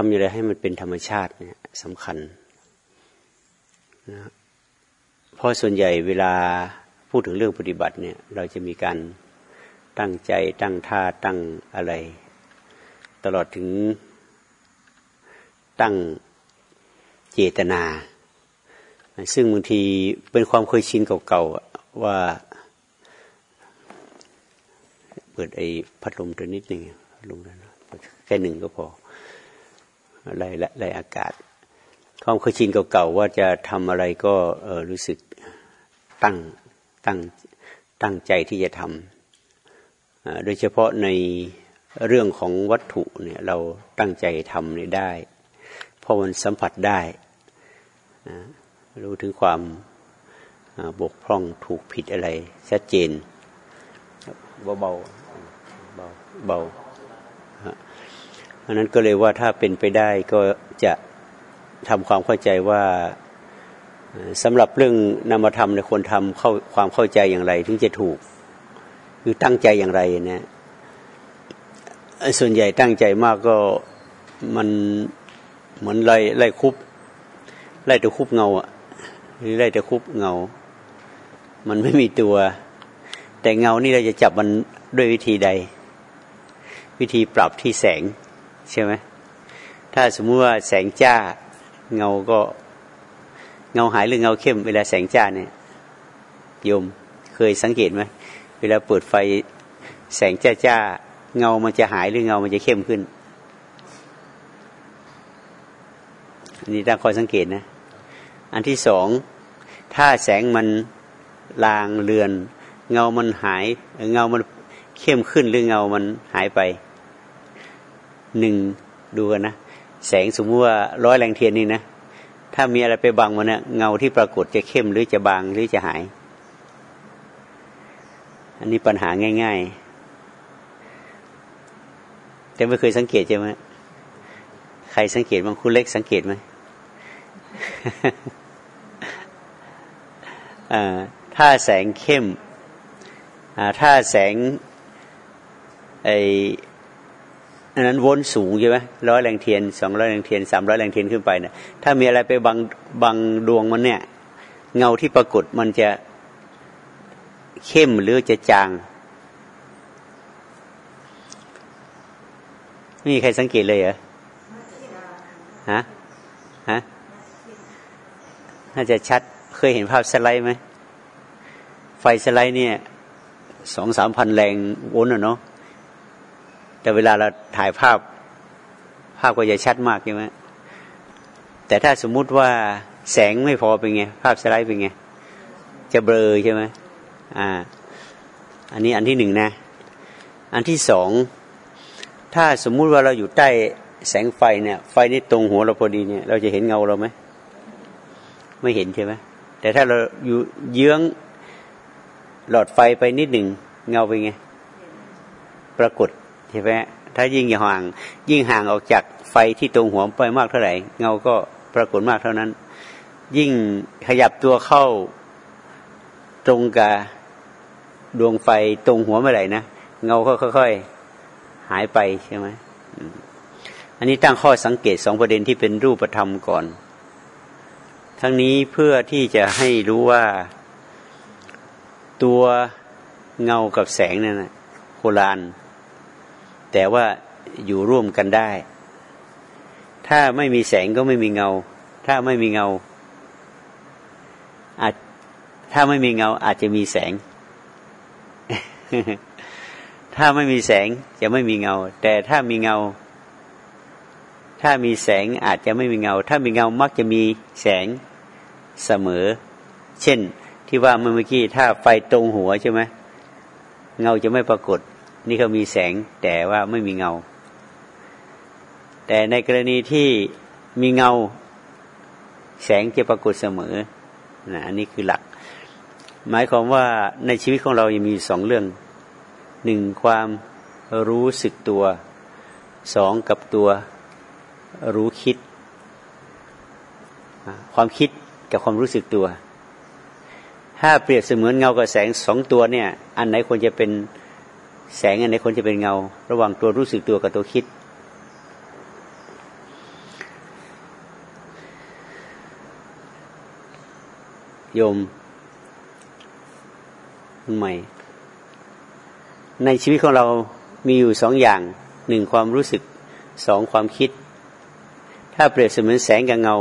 ทำอย่างไรให้มันเป็นธรรมชาติเนี่ยสำคัญนะเพราะส่วนใหญ่เวลาพูดถึงเรื่องปฏิบัติเนี่ย เราจะมีการตั้งใจตั้งท่าตั้งอะไร ตลอดถึงตั้งเจตนา ซึ่งบางทีเป็นความเคยชินเก่าๆว่า เปิดไอ้พัดลมตัวนิดหนึ่งลมนะแค่หนึ่งก็พอ ไล่ไล่อากาศ ความเคยชินเก่าๆว่าจะทำอะไรก็รู้สึกตั้งตั้งตั้งใจที่จะทำโดยเฉพาะในเรื่องของวัตถุเนี่ยเราตั้งใจทำเนี่ยได้ เพราะมันสัมผัสได้ รู้ถึงความบกพร่องถูกผิดอะไรชัดเจนเบาเบาเบา เบาอันนั้นก็เลยว่าถ้าเป็นไปได้ก็จะทำความเข้าใจว่าสำหรับเรื่องนามธรรมในควรทำเข้าความเข้าใจอย่างไร ถึงจะถูก คือตั้งใจอย่างไรนะส่วนใหญ่ตั้งใจมากก็มันเหมือนไล่ไล่คุบไล่ตะคุบเงาอะหรือไล่ตะคุบเงา มันไม่มีตัว แต่เงานี่เราจะจับมันด้วยวิธีใด วิธีปรับที่แสง ใช่ไหมถ้าสมมุติว่าแสงจ้าเงาก็เงาหายหรือเงาเข้ม เวลาแสงจ้าเนี่ยโยมเคยสังเกตไหมเวลาเปิดไฟแสงจ้าจ้าเงามันจะหายหรือเงามันจะเข้มขึ้นอันนี้ต้องคอยสังเกตนะ อันที่สองถ้าแสงมันลางเลือน เงามันหาย เงามันเข้มขึ้นหรือเงามันหายไป หนึ่งดูกันนะ แสงสมมติว่าร้อยแรงเทียนนี่นะ ถ้ามีอะไรไปบังมันเนี่ยเงาที่ปรากฏจะเข้มหรือจะบางหรือจะหาย อันนี้ปัญหาง่าย ๆ แต่ไม่เคยสังเกตใช่ไหมใครสังเกตบางคุณเล็กสังเกตไหมถ้าแสงเข้ม ถ้าแสงไอ อันนั้นวนสูงใช่ไหมร้อยแรงเทียนสองร้อยแรงเทียนสามร้อยแรงเทียนขึ้นไปเนะี่ยถ้ามีอะไรไปบังบังดวงมันเนี่ย เงาที่ปรากฏมันจะเข้มหรือจะจางไม่มีใครสังเกตเลยเหรอฮะฮะน่าจะชัดเคยเห็นภาพสไลด์ไหมไฟสไลด์เนี่ยสองสามพันแรงวนอะเนาะ แต่เวลาเราถ่ายภาพภาพก็จะชัดมากใช่ไหมแต่ถ้าสมมุติว่าแสงไม่พอเป็นไง ภาพสไลด์เป็นไง จะเบลอใช่ไหมอ่า อันนี้อันที่หนึ่งนะ อันที่สองถ้าสมมุติว่าเราอยู่ใต้แสงไฟเนี่ย ไฟนี่ตรงหัวเราพอดีเนี่ย เราจะเห็นเงาเราไหมไม่เห็นใช่ไหมแต่ถ้าเราอยู่เยื้องหลอดไฟไปนิดหนึ่งเงาเป็นไง ปรากฏ ใช่ไหมถ้ายิ่งห่าง ยิ่งห่างออกจากไฟที่ตรงหัวไปมากเท่าไหร่ เงาก็ปรากฏมากเท่านั้น ยิ่งขยับตัวเข้าตรงกับดวงไฟตรงหัวเมื่อไหร่นะเงาก็ค่อย ๆ หายไปใช่ไหมอันนี้ตั้งข้อสังเกตสองประเด็นที่เป็นรูปธรรมก่อน ทั้งนี้เพื่อที่จะให้รู้ว่าตัวเงากับแสงนั่นนะโคลาน แต่ว่าอยู่ร่วมกันได้ ถ้าไม่มีแสงก็ไม่มีเงา ถ้าไม่มีเงาอาจถ้าไม่มีเงาอาจจะมีแสง ถ้าไม่มีแสงจะไม่มีเงา แต่ถ้ามีเงา ถ้ามีแสงอาจจะไม่มีเงา ถ้ามีเงามักจะมีแสงเสมอ เช่นที่ว่าเมื่อกี้ถ้าไฟตรงหัวใช่ไหมเงาจะไม่ปรากฏ นี่เขามีแสงแต่ว่าไม่มีเงา แต่ในกรณีที่มีเงา แสงจะปรากฏเสมอนะอันนี้คือหลัก หมายความว่าในชีวิตของเรายังมีสองเรื่องหนึ่งความรู้สึกตัวสองกับตัวรู้คิด ความคิดกับความรู้สึกตัว ถ้าเปรียบเสมือนเงากับแสงสองตัวเนี่ย อันไหนควรจะเป็น แสงอันในคนจะเป็นเงา ระหว่างตัวรู้สึกตัวกับตัวคิด โยมคุใหม่ ในชีวิตของเรามีอยู่สองอย่างหนึ่งความรู้สึกสองความคิด ถ้าเปรียบเสมือนแสงกับเงา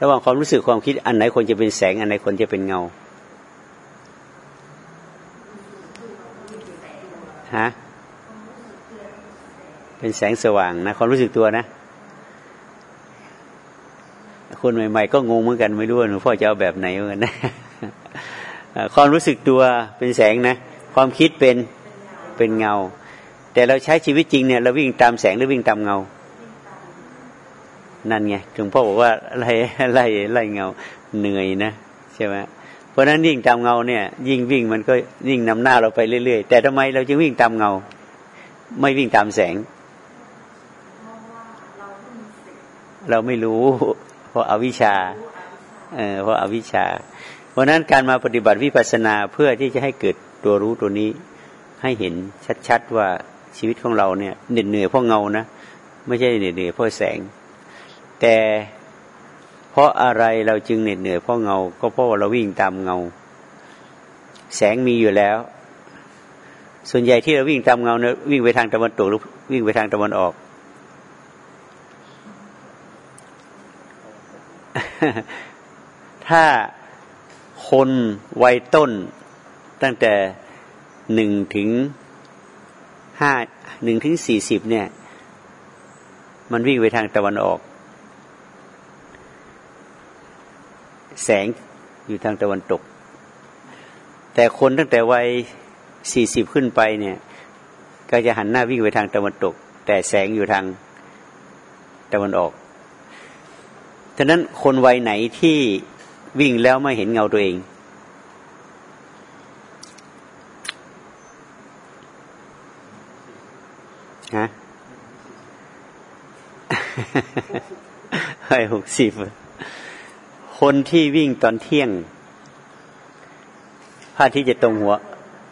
ระหว่างความรู้สึกความคิดอันไหนคนจะเป็นแสง อันไหนคนจะเป็นเงา เป็นแสงสว่างนะความรู้สึกตัวนะ คนใหม่ๆ ก็งงเหมือนกันไม่รู้ว่าหลวงพ่อจะเอาแบบไหนเหมือนกันนะความรู้สึกตัวเป็นแสงนะ ความคิดเป็นเป็นเงา แต่เราใช้ชีวิตจริงเนี่ยเราวิ่งตามแสงหรือวิ่งตามเงา นั่นไงหลวงพ่อบอกว่าไล่ไล่ไล่เงาเหนื่อยนะใช่ไหมเพราะนั้นวิ่งตามเงาเนี่ย ยิ่งวิ่งมันก็ยิ่งนำหน้าเราไปเรื่อยๆ แต่ทำไมเราจึงวิ่งตามเงา ไม่วิ่งตามแสง เราไม่รู้ เพราะอาวิชชาเออเพราะอาวิชชา เพราะนั้นการมาปฏิบัติวิปัสสนาเพื่อที่จะให้เกิดตัวรู้ตัวนี้ ให้เห็นชัดๆว่าชีวิตของเราเนี่ยเหน็ดเหนื่อยเพราะเงานะไม่ใช่เหน็ดเหนื่อยเพราะแสง แต่เพราะอะไรเราจึงเหน็ดเหนื่อยเพราะเงา ก็เพราะว่าเราวิ่งตามเงา แสงมีอยู่แล้ว ส่วนใหญ่ที่เราวิ่งตามเงาเนี่ยวิ่งไปทางตะวันตกหรือวิ่งไปทางตะวันออก ถ้าคนวัยต้นตั้งแต่หนึ่งถึงห้าหนึ่งถึงสี่สิบเนี่ย มันวิ่งไปทางตะวันออก แสงอยู่ทางตะวันตก แต่คนตั้งแต่วัยสี่สิบขึ้นไปเนี่ย ก็จะหันหน้าวิ่งไปทางตะวันตก แต่แสงอยู่ทางตะวันออก ฉะนั้นคนวัยไหนที่วิ่งแล้วไม่เห็นเงาตัวเอง ฮะให้หกสิบคนที่วิ่งตอนเที่ยงพระที่จะตรงหัว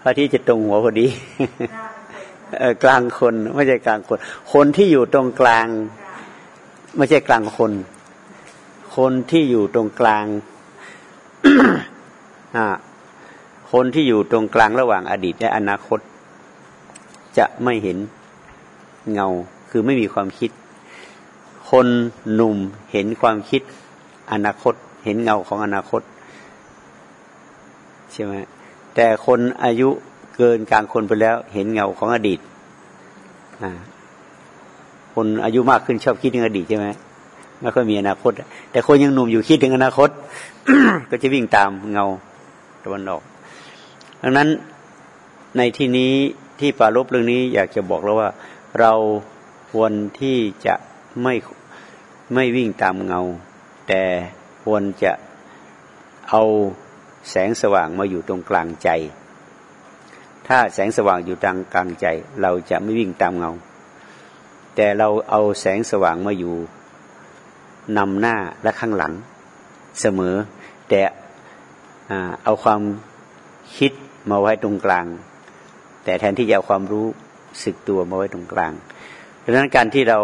พระที่จะตรงหัวพอดีกลางคน ไม่ใช่กลางคน คนที่อยู่ตรงกลาง ไม่ใช่กลางคน คนที่อยู่ตรงกลางคนที่อยู่ตรงกลางระหว่างอดีตและอนาคต จะไม่เห็นเงา คือไม่มีความคิด คนหนุ่มเห็นความคิดอนาคต เห็นเงาของอนาคตใช่ไหมแต่คนอายุเกินกลางคนไปแล้ว เห็นเงาของอดีตคนอายุมากขึ้นชอบคิดถึงอดีตใช่ไหม ไม่ค่อยมีอนาคต แต่คนยังหนุ่มอยู่คิดถึงอนาคต ก็จะวิ่งตามเงาตะวันออก ดังนั้นในที่นี้ที่ปารบเรื่องนี้อยากจะบอกแล้วว่า เราควรที่จะไม่ไม่วิ่งตามเงา แต่ควรจะเอาแสงสว่างมาอยู่ตรงกลางใจ ถ้าแสงสว่างอยู่ตรงกลางใจ เราจะไม่วิ่งตามเงา แต่เราเอาแสงสว่างมาอยู่ นำหน้าและข้างหลังเสมอ แต่เอาความคิดมาไว้ตรงกลาง แต่แทนที่จะเอาความรู้สึกตัวมาไว้ตรงกลางดังนั้นการที่เรา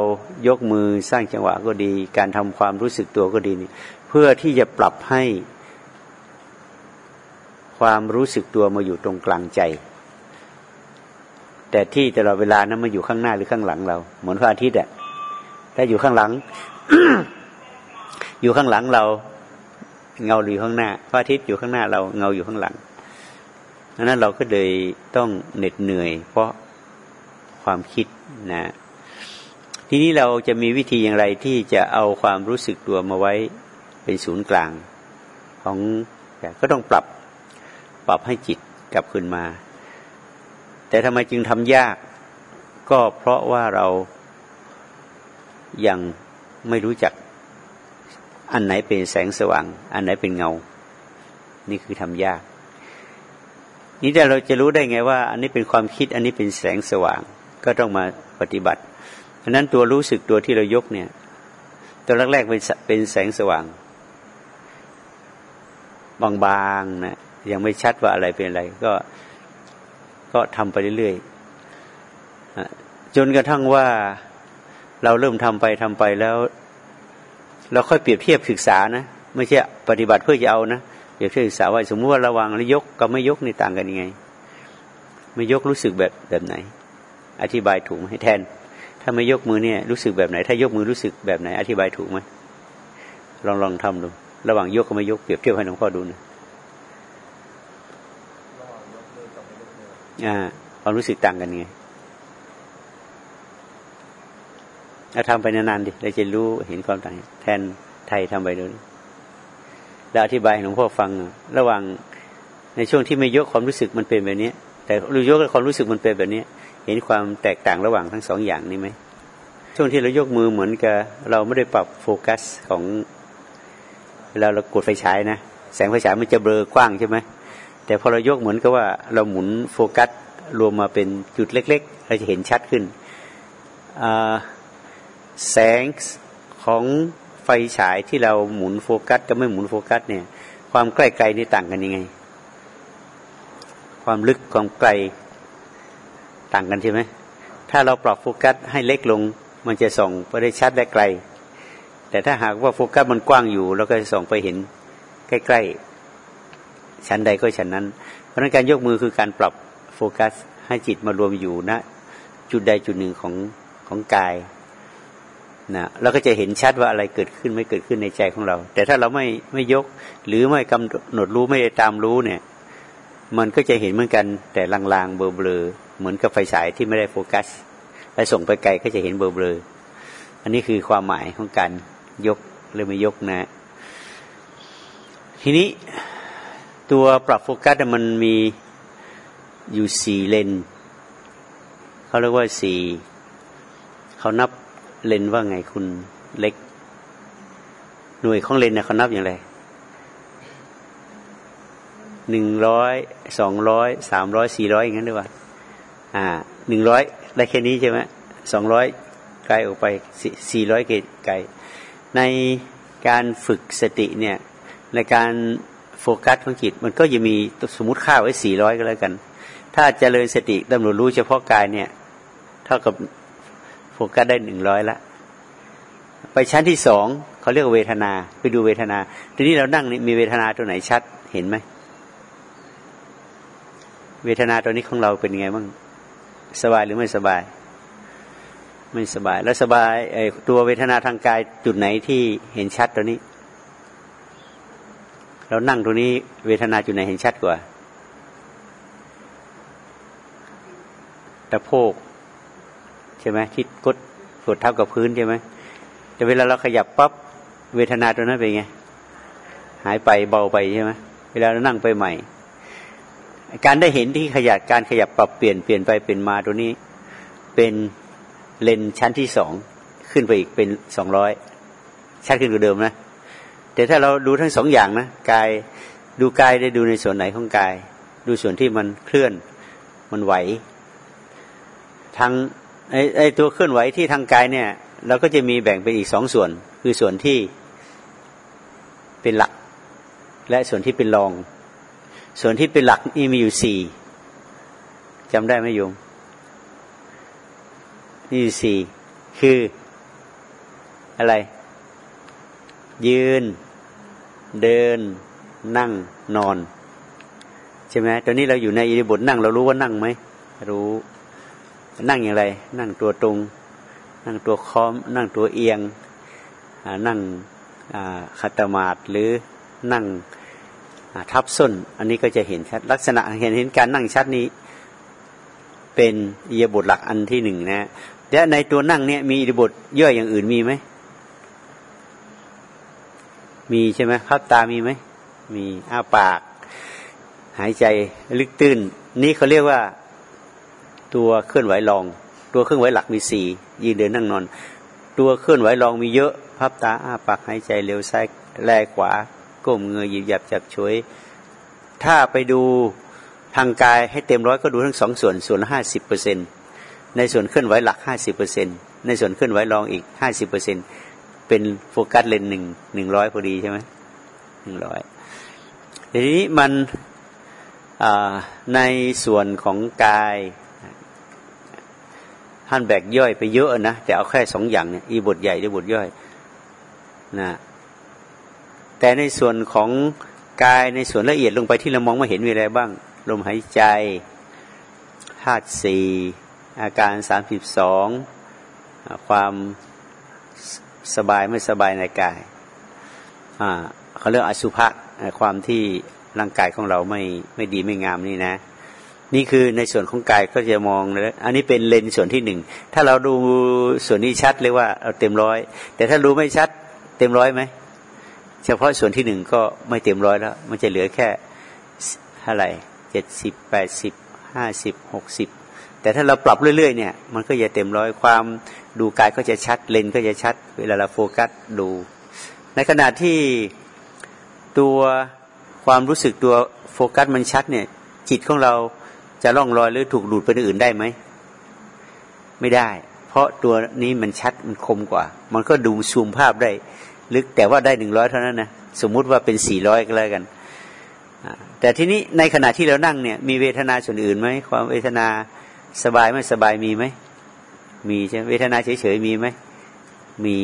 ยกมือสร้างจังหวะก็ดี การทำความรู้สึกตัวก็ดีนี่เพื่อที่จะปรับให้ความรู้สึกตัวมาอยู่ตรงกลางใจ แต่ที่ตลอดเวลานั้นมาอยู่ข้างหน้าหรือข้างหลังเรา เหมือนพระอาทิตย์อะถ้าอยู่ข้างหลัง อยู่ข้างหลังเรา เงาอยู่ข้างหน้าพระอาทิตย์อยู่ข้างหน้าเราเงาอยู่ข้างหลังดังนั้นเราก็เลยต้องเหน็ดเหนื่อย เพราะความคิดนะ ทีนี้เราจะมีวิธีอย่างไรที่จะเอาความรู้สึกตัวมาไว้เป็นศูนย์กลาง ของก็ต้องปรับปรับให้จิตกลับคืนมา แต่ทำไมจึงทำยาก ก็เพราะว่าเรายังไม่รู้จัก อันไหนเป็นแสงสว่าง อันไหนเป็นเงา นี่คือทำยาก นี่แต่เราจะรู้ได้ไงว่า อันนี้เป็นความคิดอันนี้เป็นแสงสว่าง ก็ต้องมาปฏิบัติเพราะนั้นตัวรู้สึกตัวที่เรายกเนี่ยตัวแรกๆเป็นเป็นแสงสว่าง บางๆนะยังไม่ชัดว่าอะไรเป็นอะไร ก็ก็ทำไปเรื่อยๆจนกระทั่งว่าเราเริ่มทำไปทำไปแล้ว เราค่อยเปรียบเทียบศึกษานะ ไม่ใช่ปฏิบัติเพื่อจะเอานะเดี๋ยวศึกษาว่าสมมติว่าระวังแล้วยกกับไม่ยกนี่ต่างกันยังไง ไม่ยกรู้สึกแบบแบบไหน อธิบายถูกไหมแทน ถ้าไม่ยกมือเนี่ยรู้สึกแบบไหน ถ้ายกมือรู้สึกแบบไหน อธิบายถูกไหมลองลองทำดู ระหว่างยกกับไม่ยกเปรียบเทียบให้หลวงพ่อดูนะอ่าความรู้สึกต่างกันไง ถ้าทำไปนานๆดิเราจะรู้เห็นความต่างแทนไทยทำไปดูแล้วอธิบายหลวงพ่อฟัง ระหว่างในช่วงที่ไม่ยกความรู้สึกมันเป็นแบบนี้แต่รู้ยกความรู้สึกมันเป็นแบบนี้เห็นความแตกต่างระหว่างทั้งสองอย่างนี้ไหมช่วงที่เรายกมือเหมือนกับเราไม่ได้ปรับโฟกัสของเวลาเรากดไฟฉายนะแสงไฟฉายมันจะเบลอกว้างใช่ไหมแต่พอเรายกเหมือนกับว่าเราหมุนโฟกัสรวมมาเป็นจุดเล็ก ๆ เราจะเห็นชัดขึ้น แสงของไฟฉายที่เราหมุนโฟกัสกับไม่หมุนโฟกัสเนี่ย ความใกล้ไกลนี่ต่างกันยังไง ความลึกความไกลต่างกันใช่ไหมถ้าเราปรับโฟกัสให้เล็กลง มันจะส่องไปได้ชัดและไกล แต่ถ้าหากว่าโฟกัสมันกว้างอยู่เราก็จะส่องไปเห็นใกล้ๆชั้นใดก็ชั้นนั้น เพราะนั้นการยกมือคือการปรับโฟกัสให้จิตมารวมอยู่ณนะจุดใดจุดหนึ่งของของกาย นะเราก็จะเห็นชัดว่าอะไรเกิดขึ้นไม่เกิดขึ้นในใจของเรา แต่ถ้าเราไม่ไม่ยกหรือไม่กำหนดรู้ไม่ได้ตามรู้เนี่ย มันก็จะเห็นเหมือนกันแต่ลางๆเบลอๆเหมือนกับไฟฉายที่ไม่ได้โฟกัสและส่งไปไกลก็จะเห็นเบลอๆอันนี้คือความหมายของการยกหรือไม่ยกนะ ทีนี้ตัวปรับโฟกัสมันมีอยู่สี่เลนเขาเรียกว่าสี่เขานับ เลนว่าไงคุณเล็ก หน่วยของเลนเนี่ยเขานับอย่างไรหนึ่งร้อยสองร้อยสามร้อยสี่ร้อยอย่างนั้นด้วยว่าอ่าหนึ่งร้อยได้แค่นี้ใช่ไหมสองร้อยไกลออกไปสี่ร้อยเกตไกล ในการฝึกสติเนี่ยในการโฟกัสของจิตมันก็จะมีสมมติค่าไว้สี่ร้อยก็แล้วกัน ถ้าเจริญสติดำรวจรู้เฉพาะกายเนี่ย เท่ากับ โฟกัสได้หนึ่งร้อยละ ไปชั้นที่สองเขาเรียกเวทนาไปดูเวทนา ทีนี้เรานั่งนี่มีเวทนาตัวไหนชัดเห็นไหมเวทนาตัวนี้ของเราเป็นยังไงบ้างสบายหรือไม่สบาย ไม่สบาย แล้วสบายไอ้ตัวเวทนาทางกายจุดไหนที่เห็นชัดตัวนี้ เรานั่งตัวนี้เวทนาจุดไหนเห็นชัดกว่าตะโพก ช่ไหมที่กดกดเท้ากับพื้นใช่ไหมแต่เวลาเราขยับปั๊บเวทนาตัวนั้นเป็นไง หายไปเบาไปใช่ไหมเวลาเรานั่งไปใหม่ การได้เห็นที่ขยับการขยับปรับเปลี่ยนเปลี่ยนไปเป็นมาตัวนี้ เป็นเลนชั้นที่สองขึ้นไปอีกเป็นสองร้อยชัดขึ้นกว่าเดิมนะ แต่ถ้าเราดูทั้งสองอย่างนะกายดูกายได้ดูในส่วนไหนของกาย ดูส่วนที่มันเคลื่อนมันไหว ทั้ง ไอไอตัวเคลื่อนไหวที่ทางกายเนี่ย เราก็จะมีแบ่งเป็นอีกสองส่วน คือส่วนที่เป็นหลัก และส่วนที่เป็นรอง ส่วนที่เป็นหลักนี่มีอยู่สี่จำได้ไหมโยมนี่สี่คืออะไร ยืน เดิน นั่งนอน ใช่ไหมตอนนี้เราอยู่ในอิริบทนั่ง เรารู้ว่านั่งไหมรู้ นั่งอย่างไร นั่งตัวตรง นั่งตัวค้อม นั่งตัวเอียงนั่งขัตมาดหรือนั่งทับส้น อันนี้ก็จะเห็นชัดลักษณะเห็นเห็นการนั่งชัดนี้ เป็นอิยบทหลักอันที่หนึ่งนะและในตัวนั่งเนี่ยมีอิยบทย่อยอย่างอื่นมีไหมมีใช่ไหมพับตามีไหมมีอ้าปาก หายใจลึกตื้น นี่เขาเรียกว่า ตัวเคลื่อนไหวรอง ตัวเคลื่อนไหวหลักมีสี่ยืนเดินนั่งนอน ตัวเคลื่อนไหวรองมีเยอะ พับตาอ้าปากหายใจเร็วซ้ายแลขวา ก้มเงยหยิบหยับจับช่วย ถ้าไปดูทางกายให้เต็มร้อยก็ดูทั้งสองส่วนส่วนห้าสิบเปอร์เซ็นในส่วนเคลื่อนไหวหลักห้าสิบเปอร์เซ็นในส่วนเคลื่อนไหวรองอีกห้าสิบเปอร์เซ็นเป็นโฟกัสเลนหนึ่งหนึ่งร้อยพอดีใช่ไหมหนึ่งร้อยทีนี้มันในส่วนของกาย ท่านแบกย่อยไปเยอะนะแต่เอาแค่สองอย่างเนี่ยอีบทใหญ่ด้วยบทย่อยนะแต่ในส่วนของกายในส่วนละเอียดลงไปที่เรามองไม่เห็นมีอะไรบ้าง ลมหายใจธาตุสี่อาการสามสิบสองความสบายไม่สบายในกายเขาเรียกอสุภะความที่ร่างกายของเราไม่ไม่ดีไม่งามนี่นะ นี่คือในส่วนของกายก็จะมองแล้วอันนี้เป็นเลนส่วนที่หนึ่ง ถ้าเราดูส่วนนี้ชัดเลยว่าเอาเต็มร้อย แต่ถ้ารู้ไม่ชัด เต็มร้อยไหม เฉพาะส่วนที่หนึ่งก็ไม่เต็มร้อยแล้ว มันจะเหลือแค่เท่าไหร่เจ็ดสิบแปดสิบห้าสิบหกสิบแต่ถ้าเราปรับเรื่อยๆเนี่ย มันก็จะเต็มร้อยความดูกายก็จะชัด เลนก็จะชัด เวลาเราโฟกัสดู ในขณะที่ตัวความรู้สึกตัวโฟกัสมันชัดเนี่ย จิตของเรา จะล่องลอยหรือถูกดูดไปอื่นได้ไหม ไม่ได้ เพราะตัวนี้มันชัดมันคมกว่า มันก็ดูซูมภาพได้ ลึกแต่ว่าได้หนึ่งร้อยเท่านั้นนะสมมุติว่าเป็นสี่ร้อยก็แล้วกันแต่ทีนี้ในขณะที่เรานั่งเนี่ย มีเวทนาส่วนอื่นไหมความเวทนาสบายไม่สบายมีไหมมีใช่เวทนาเฉยๆมีไหมมี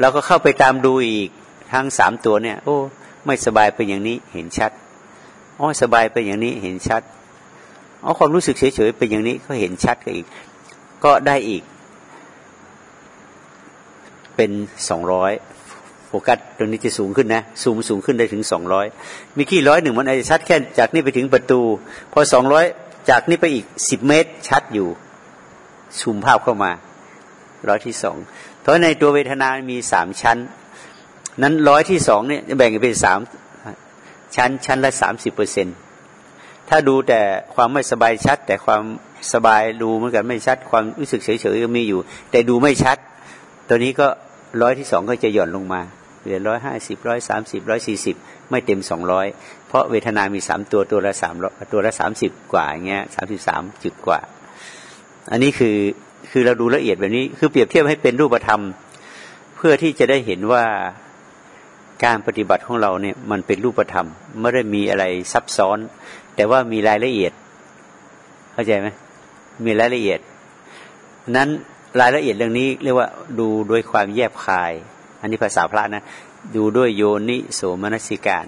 เราก็เข้าไปตามดูอีกทั้งสามตัวเนี่ย โอ้ ไม่สบายเป็นอย่างนี้เห็นชัดอ๋อสบายเป็นอย่างนี้เห็นชัด เอ๋อความรู้สึกเฉยๆเป็นอย่างนี้ก็เห็นชัดก็อีก ก็ได้อีก เป็นสองร้อยโฟกัสตรงนี้จะสูงขึ้นนะซูมสูงขึ้นได้ถึงสองร้อยมีกี่ร้อยหนึ่งมันอาจจะชัดแค่จากนี้ไปถึงประตู พอสองร้อยจากนี้ไปอีกสิบเมตรชัดอยู่ซูมภาพเข้ามาร้อยที่สองเพราะในตัวเวทนามีสามชั้น นั้นร้อยที่สองเนี่ยแบ่งเป็นสามชั้นชั้นละสามสิบเปอร์เซ็นต์ ถ้าดูแต่ความไม่สบายชัด แต่ความสบายดูเหมือนกันไม่ชัด ความรู้สึกเฉยๆก็มีอยู่ แต่ดูไม่ชัด ตัวนี้ก็ร้อยที่สองก็จะหย่อนลงมาเหลือร้อยห้าสิบร้อยสามสิบร้อยสี่สิบไม่เต็มสองร้อยเพราะเวทนามีสามตัวตัวละสามตัวละสามสิบกว่าอย่างเงี้ยสามสิบสามจุดกว่า อันนี้คือคือเราดูละเอียดแบบนี้ คือเปรียบเทียบให้เป็นรูปธรรม เพื่อที่จะได้เห็นว่าการปฏิบัติของเราเนี่ยมันเป็นรูปธรรมไม่ได้มีอะไรซับซ้อน แต่ว่ามีรายละเอียด เข้าใจไหมมีรายละเอียด นั้นรายละเอียดเรื่องนี้เรียกว่าดูด้วยความแยบคาย อันนี้ภาษาพระนะ ดูด้วยโยนิโสมนสิการ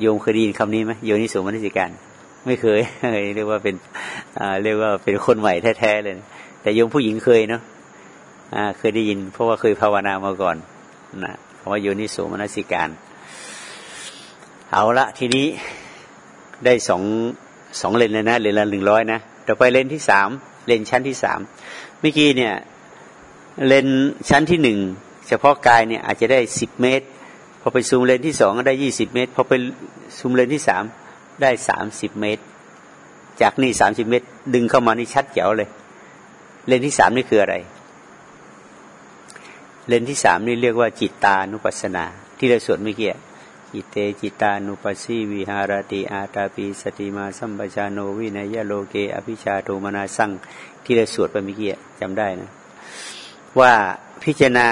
โยมเคยได้ยินคำนี้ไหมโยนิโสมนสิการ ไม่เคยเรียกว่าเป็นเรียกว่าเป็นคนใหม่แท้ๆเลย แต่โยมผู้หญิงเคยเนาะเคยได้ยิน เพราะว่าเคยภาวนามาก่อนนะเพราะว่าโยนิโสมนสิการ เอาละทีนี้ ได้สองสองเลนเลยนะเลนละหนึ่งร้อยนะต่อไปเลนที่สามเลนชั้นที่สามเมื่อกี้เนี่ยเลนชั้นที่หนึ่งเฉพาะกายเนี่ยอาจจะได้สิบเมตร พอไปซูมเลนที่สองก็ได้ยี่สิบเมตร พอไปซูมเลนที่สามได้สามสิบเมตร จากนี่สามสิบเมตร ดึงเข้ามานี่ชัดเจ๋วเลย เลนที่สามนี่คืออะไร เลนที่สามนี่เรียกว่าจิตตานุปัสสนา ที่เราสวดเมื่อกี้ จิเตจิตานุปัสสีวิหารติอาตาปีสติมาสัมปชาโนวินัยโลเกอภิชาโทมนาสั่งที่เราสวดไปเมื่อกี้จำได้นะ ว่าพิจารณา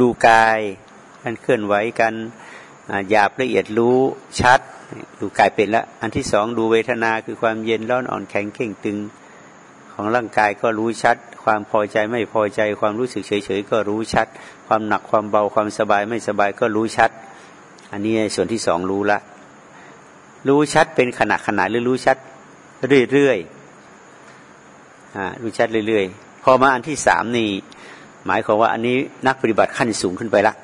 ดูกายการเคลื่อนไหวกันหยาบละเอียดรู้ชัด ดูกายเป็นละ อันที่สองดูเวทนาคือความเย็นร้อนอ่อนแข็งเข่งตึง ของร่างกายก็รู้ชัด ความพอใจไม่พอใจ ความรู้สึกเฉยๆก็รู้ชัด ความหนักความเบาความสบายไม่สบายก็รู้ชัด อันนี้ส่วนที่สองรู้ละ รู้ชัดเป็นขณะขณะหรือรู้ชัดเรื่อยๆอ่ารู้ชัดเรื่อยๆ พอมาอันที่สามนี่หมายความว่าอันนี้นักปฏิบัติขั้นสูงขึ้นไปละ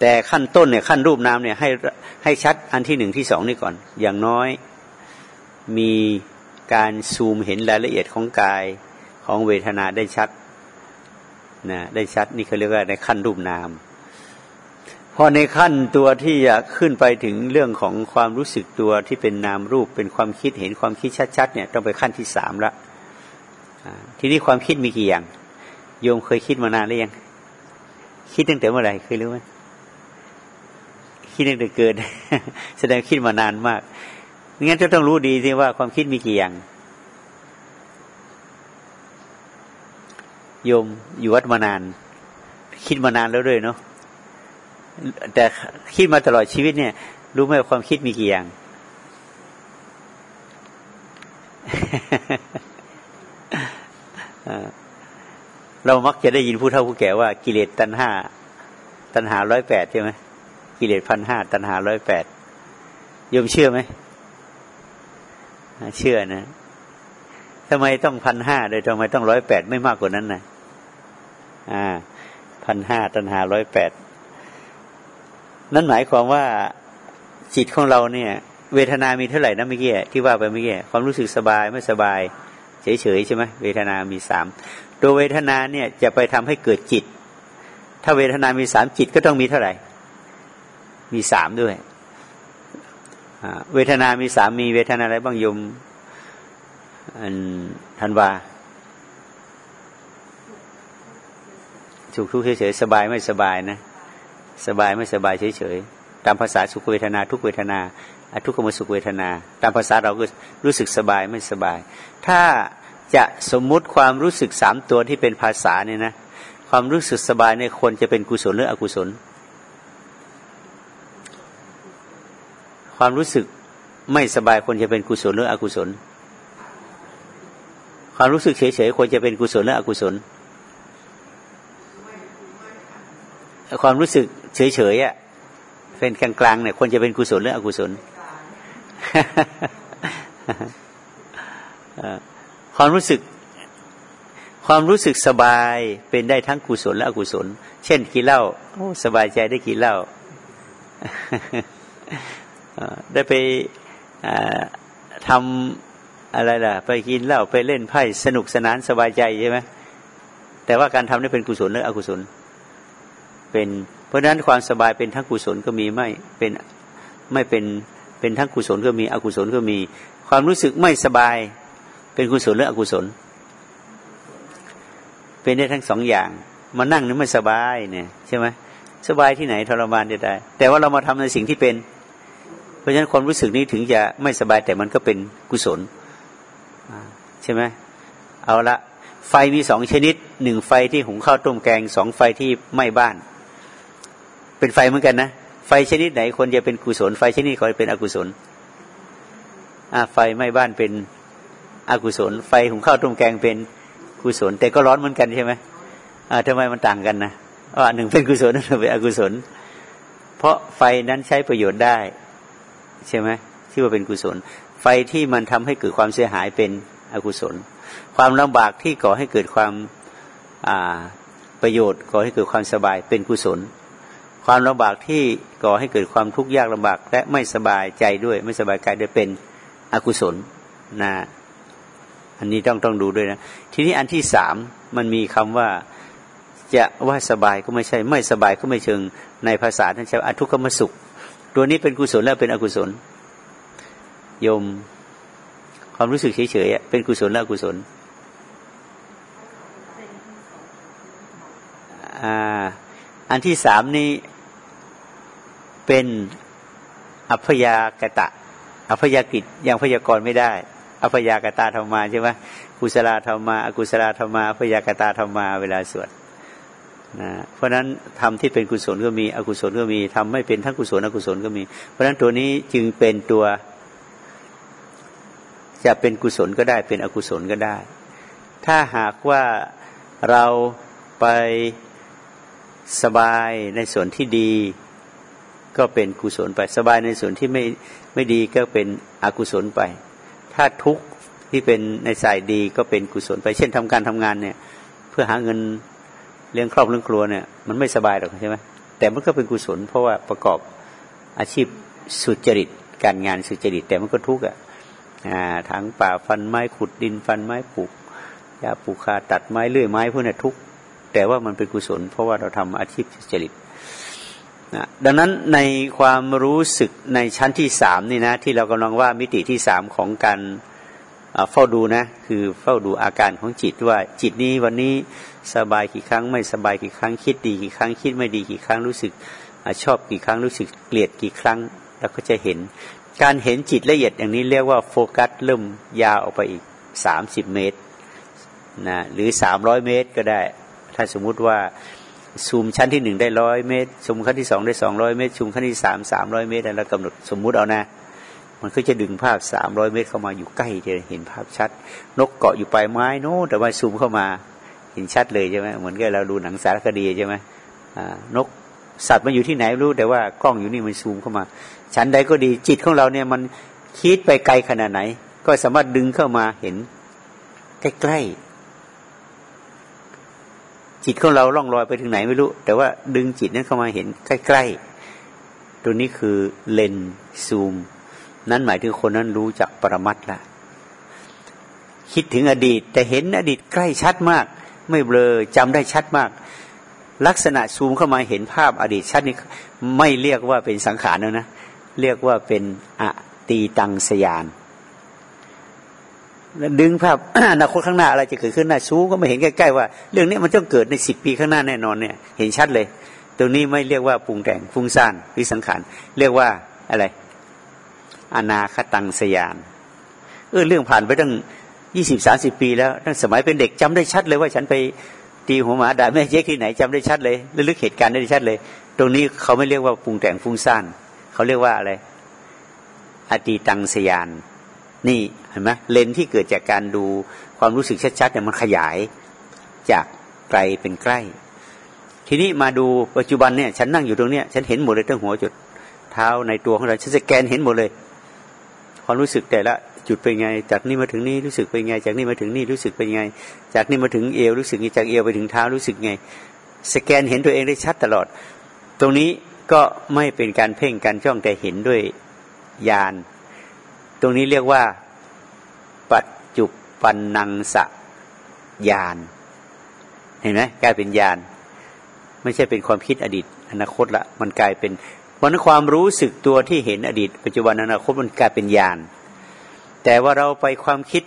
แต่ขั้นต้นเนี่ยขั้นรูปนามเนี่ยให้ให้ชัดอันที่หนึ่งที่สองนี่ก่อน อย่างน้อยมีการซูมเห็นรายละเอียดของกายของเวทนาได้ชัด นะได้ชัดนี่เขาเรียกว่าในขั้นรูปนามพอในขั้นตัวที่จะขึ้นไปถึงเรื่องของความรู้สึกตัวที่เป็นนามรูปเป็นความคิดเห็นความคิดชัดๆเนี่ยต้องไปขั้นที่สามละทีนี้ความคิดมีกี่อย่าง โยมเคยคิดมานานหรือยัง คิดตั้งแต่เมื่อไหร่เคยรู้ไหมคิดตั้งแต่เกิด แสดงคิดมานานมากงั้นจะต้องรู้ดีสิว่าความคิดมีกี่อย่าง โยมอยู่วัดมานาน คิดมานานแล้วด้วยเนาะแต่คิดมาตลอดชีวิตเนี่ย รู้ไหมความคิดมีกี่อย่าง เรามักจะได้ยินผู้เฒ่าผู้แก่ว่า กิเลสตัณห้าตัณหาร้อยแปดใช่ไหมกิเลสพันห้าตัณหาร้อยแปดยมเชื่อไหมเชื่อนะ ทำไมต้องพันห้าโดยทำไมต้องร้อยแปดไม่มากกว่านั้นนะอ่าพันห้าตัณหาร้อยแปดนั่นหมายความว่าจิตของเราเนี่ย เวทนามีเท่าไหร่นะเมื่อกี้ที่ว่าไปเมื่อกี้ความรู้สึกสบายไม่สบาย เฉยๆใช่ไหมเวทนามีสามตัวเวทนาเนี่ยจะไปทำให้เกิดจิต ถ้าเวทนามีสามจิตก็ต้องมีเท่าไหร่ มีสามด้วยเวทนามีสามมีเวทนาอะไรบ้างยม อันทันวาสุขทุกข์เฉยๆสบายไม่สบายนะ สบายไม่สบายเฉยๆตามภาษาสุขเวทนา ทุกเวทนาอทุกขมสุขเวทนา ตามภาษาเราก็รู้สึกสบายไม่สบาย ถ้าจะสมมุติความรู้สึกสามตัวที่เป็นภาษาเนี่ยนะความรู้สึกสบายในคนจะเป็นกุศลหรืออกุศล ความรู้สึกไม่สบายคนจะเป็นกุศลหรืออกุศล ความรู้สึกเฉยๆคนจะเป็นกุศลหรืออกุศล ความรู้สึกเฉยๆอะเป็นกลางๆเนี่ยคนจะเป็นกุศลหรืออกุศลความรู้สึก ความรู้สึกสบายเป็นได้ทั้งกุศลและอกุศล เช่นกินเหล้าสบายใจได้กินเหล้าได้ไปทำ อะไรล่ะ ไปกินเหล้าไปเล่นไพ่สนุกสนานสบายใจใช่ไหมแต่ว่าการทำนี่เป็นกุศลหรืออกุศล เป็นเพราะฉะนั้นความสบายเป็นทั้งกุศลก็มีไม่เป็นไม่เป็นเป็นทั้งกุศลก็มีอกุศลก็มี ความรู้สึกไม่สบาย เป็นกุศลหรืออกุศล เป็นได้ทั้งสองอย่าง มานั่งนี่ไม่สบายเนี่ยใช่ไหมสบายที่ไหนทรมานได้แต่ว่าเรามาทำในสิ่งที่เป็น เพราะฉะนั้นความรู้สึกนี้ถึงจะไม่สบายแต่มันก็เป็นกุศล ใช่ไหมเอาละไฟมีสองชนิดหนึ่งไฟที่หุงข้าวต้มแกงสองไฟที่ไหม้บ้าน เป็นไฟเหมือนกันนะไฟชนิดไหนคนจะเป็นกุศล ไฟชนิดคอยเป็นอกุศลไฟไหม้บ้านเป็นอกุศล ไฟหุงข้าวต้มแกงเป็นกุศล แต่ก็ร้อนเหมือนกันใช่ไหมอ่าทำไมมันต่างกันนะอ่าหนึ่งเป็นกุศลหนึ่งเป็นอกุศล เพราะไฟนั้นใช้ประโยชน์ได้ ใช่ไหมที่ว่าเป็นกุศล ไฟที่มันทำให้เกิดความเสียหายเป็นอกุศล ความลำบากที่ก่อให้เกิดความประโยชน์ก่อให้เกิดความสบายเป็นกุศล ความลำบากที่ก่อให้เกิดความทุกข์ยากลำบาก และไม่สบายใจด้วย ไม่สบายกายด้วยเป็นอกุศลนะอันนี้ต้องต้องดูด้วยนะ ทีนี้อันที่สามมันมีคำว่าจะว่าสบายก็ไม่ใช่ ไม่สบายก็ไม่เชิงในภาษาท่านใช้อทุกขมสุข ตัวนี้เป็นกุศลแล้วเป็นอกุศล โยม ความรู้สึกเฉยๆเป็นกุศลแล้วกุศลอันที่สามนี้เป็นอัพยากตะ อัพยากิจยังพยากรณ์ไม่ได้อภยากตาธรรมาใช่ไหมกุศลธรรมาอกุศลธรรมาอภยากตาธรรมาเวลาสวดนะเพราะฉะนั้นทำที่เป็นกุศลก็มีอกุศลก็มีทำไม่เป็นทั้งกุศลอกุศลก็มี เพราะฉะนั้นตัวนี้จึงเป็นตัว จะเป็นกุศลก็ได้เป็นอกุศลก็ได้ ถ้าหากว่าเราไปสบายในส่วนที่ดี ก็เป็นกุศลไป สบายในส่วนที่ไม่ไม่ดีก็เป็นอกุศลไป ถ้าทุกข์ที่เป็นในสายดีก็เป็นกุศลไป เช่นทำการทำงานเนี่ย เพื่อหาเงินเลี้ยงครอบเลี้ยงครัวเนี่ยมันไม่สบายหรอกใช่ไหมแต่มันก็เป็นกุศล เพราะว่าประกอบอาชีพสุจริต การงานสุจริต แต่มันก็ทุกข์อะ ทางป่าฟันไม้ขุดดินฟันไม้ปลูกยาปลูกคาตัดไม้เลื่อยไม้พวกนี้ทุก แต่ว่ามันเป็นกุศล เพราะว่าเราทำอาชีพจริตนะดังนั้นในความรู้สึกในชั้นที่สามนี่นะที่เรากำลังว่ามิติที่สามของการเฝ้าดูนะคือเฝ้าดูอาการของจิตว่าจิตนี้วันนี้สบายกี่ครั้งไม่สบายกี่ครั้งคิดดีกี่ครั้งคิดไม่ดีกี่ครั้งรู้สึกชอบกี่ครั้งรู้สึกเกลียดกี่ครั้งแล้วก็จะเห็น การเห็นจิตละเอียดอย่างนี้เรียกว่าโฟกัสเริ่มยาวออกไปอีกสามสิบเมตรนะหรือสามร้อยเมตรก็ได้ ถ้าสมมุติว่าซูมชั้นที่หนึ่งได้ร้อยเมตรซูมขั้นที่สองได้สองร้อยเมตรซูมขั้นที่สามสามร้อยเมตรแล้วกำหนดสมมุติเอานะมันก็จะดึงภาพสามร้อยเมตรเข้ามาอยู่ใกล้จะเห็นภาพชัด นกเกาะอยู่ปลายไม้โน้แต่ว่าซูมเข้ามาเห็นชัดเลยใช่ไหมเหมือนกับเราดูหนังสารคดีใช่ไหมนก สัตว์มันอยู่ที่ไหนรู้แต่ว่ากล้องอยู่นี่มันซูมเข้ามา ชั้นใดก็ดีจิตของเราเนี่ยมันคิดไปไกลขนาดไหน ก็สามารถดึงเข้ามาเห็น ใกล้ๆจิตของเราล่องลอยไปถึงไหนไม่รู้ แต่ว่าดึงจิตนั้นเข้ามาเห็น ใกล้ๆตัวนี้คือเลนซูม นั้นหมายถึงคนนั้นรู้จักปรมัตละคิดถึงอดีต แต่เห็นอดีตใกล้ชัดมาก ไม่เบลอจำได้ชัดมาก ลักษณะซูมเข้ามาเห็นภาพอดีตชัดนี่ไม่เรียกว่าเป็นสังขารแล้วนะ เรียกว่าเป็นอตีตังสยานดึงภาพอนาคตข้างหน้าอะไรจะเกิดขึ้นหน้าซูมก็ไม่เห็นใกล้ๆว่า เรื่องนี้มันต้องเกิดในสิบปีข้างหน้าแน่นอนเนี่ย เห็นชัดเลย ตรงนี้ไม่เรียกว่าปรุงแต่งฟุ้งซ่านหรือสังขารเรียกว่าอะไร อนาคตังสยานเออเรื่องผ่านไปตั้งยี่สิบสาสิบปีแล้วตั้งสมัยเป็นเด็กจำได้ชัดเลยว่าฉันไป ตีหัวหมาด่าแม่เจ๊ที่ไหนจำได้ชัดเลยระลึกเหตุการณ์ได้ชัดเลย ตรงนี้เขาไม่เรียกว่าปรุงแต่งฟุ้งซ่านเขาเรียกว่าอะไรอดีตังสยาน นี่เห็นไหมเลนที่เกิดจากการดูความรู้สึกชัดๆเนี่ยมันขยายจากไกลเป็นใกล้ ทีนี้มาดูปัจจุบันเนี่ยฉันนั่งอยู่ตรงเนี้ยฉันเห็นหมดเลยตั้งหัวจุดเท้าในตัวของเราฉันสแกนเห็นหมดเลย ความรู้สึกแต่ละ จุดเป็นไง จากนี่มาถึงนี่รู้สึกเป็นไง จากนี่มาถึงนี่รู้สึกเป็นไง จากนี่มาถึงเอวรู้สึกไงจากเอวไปถึงเท้ารู้สึกไง สแกนเห็นตัวเองได้ชัดตลอด ตรงนี้ก็ไม่เป็นการเพ่งการจ้องแต่เห็นด้วยญาณตรงนี้เรียกว่าปัจจุปันนังสะญาณเห็นไหมกลายเป็นญาณไม่ใช่เป็นความคิดอดีต อนาคตละมันกลายเป็นวันความรู้สึกตัวที่เห็นอดีต ปัจจุบันอนาคตมันกลายเป็นญาณ แต่ว่าเราไปความคิด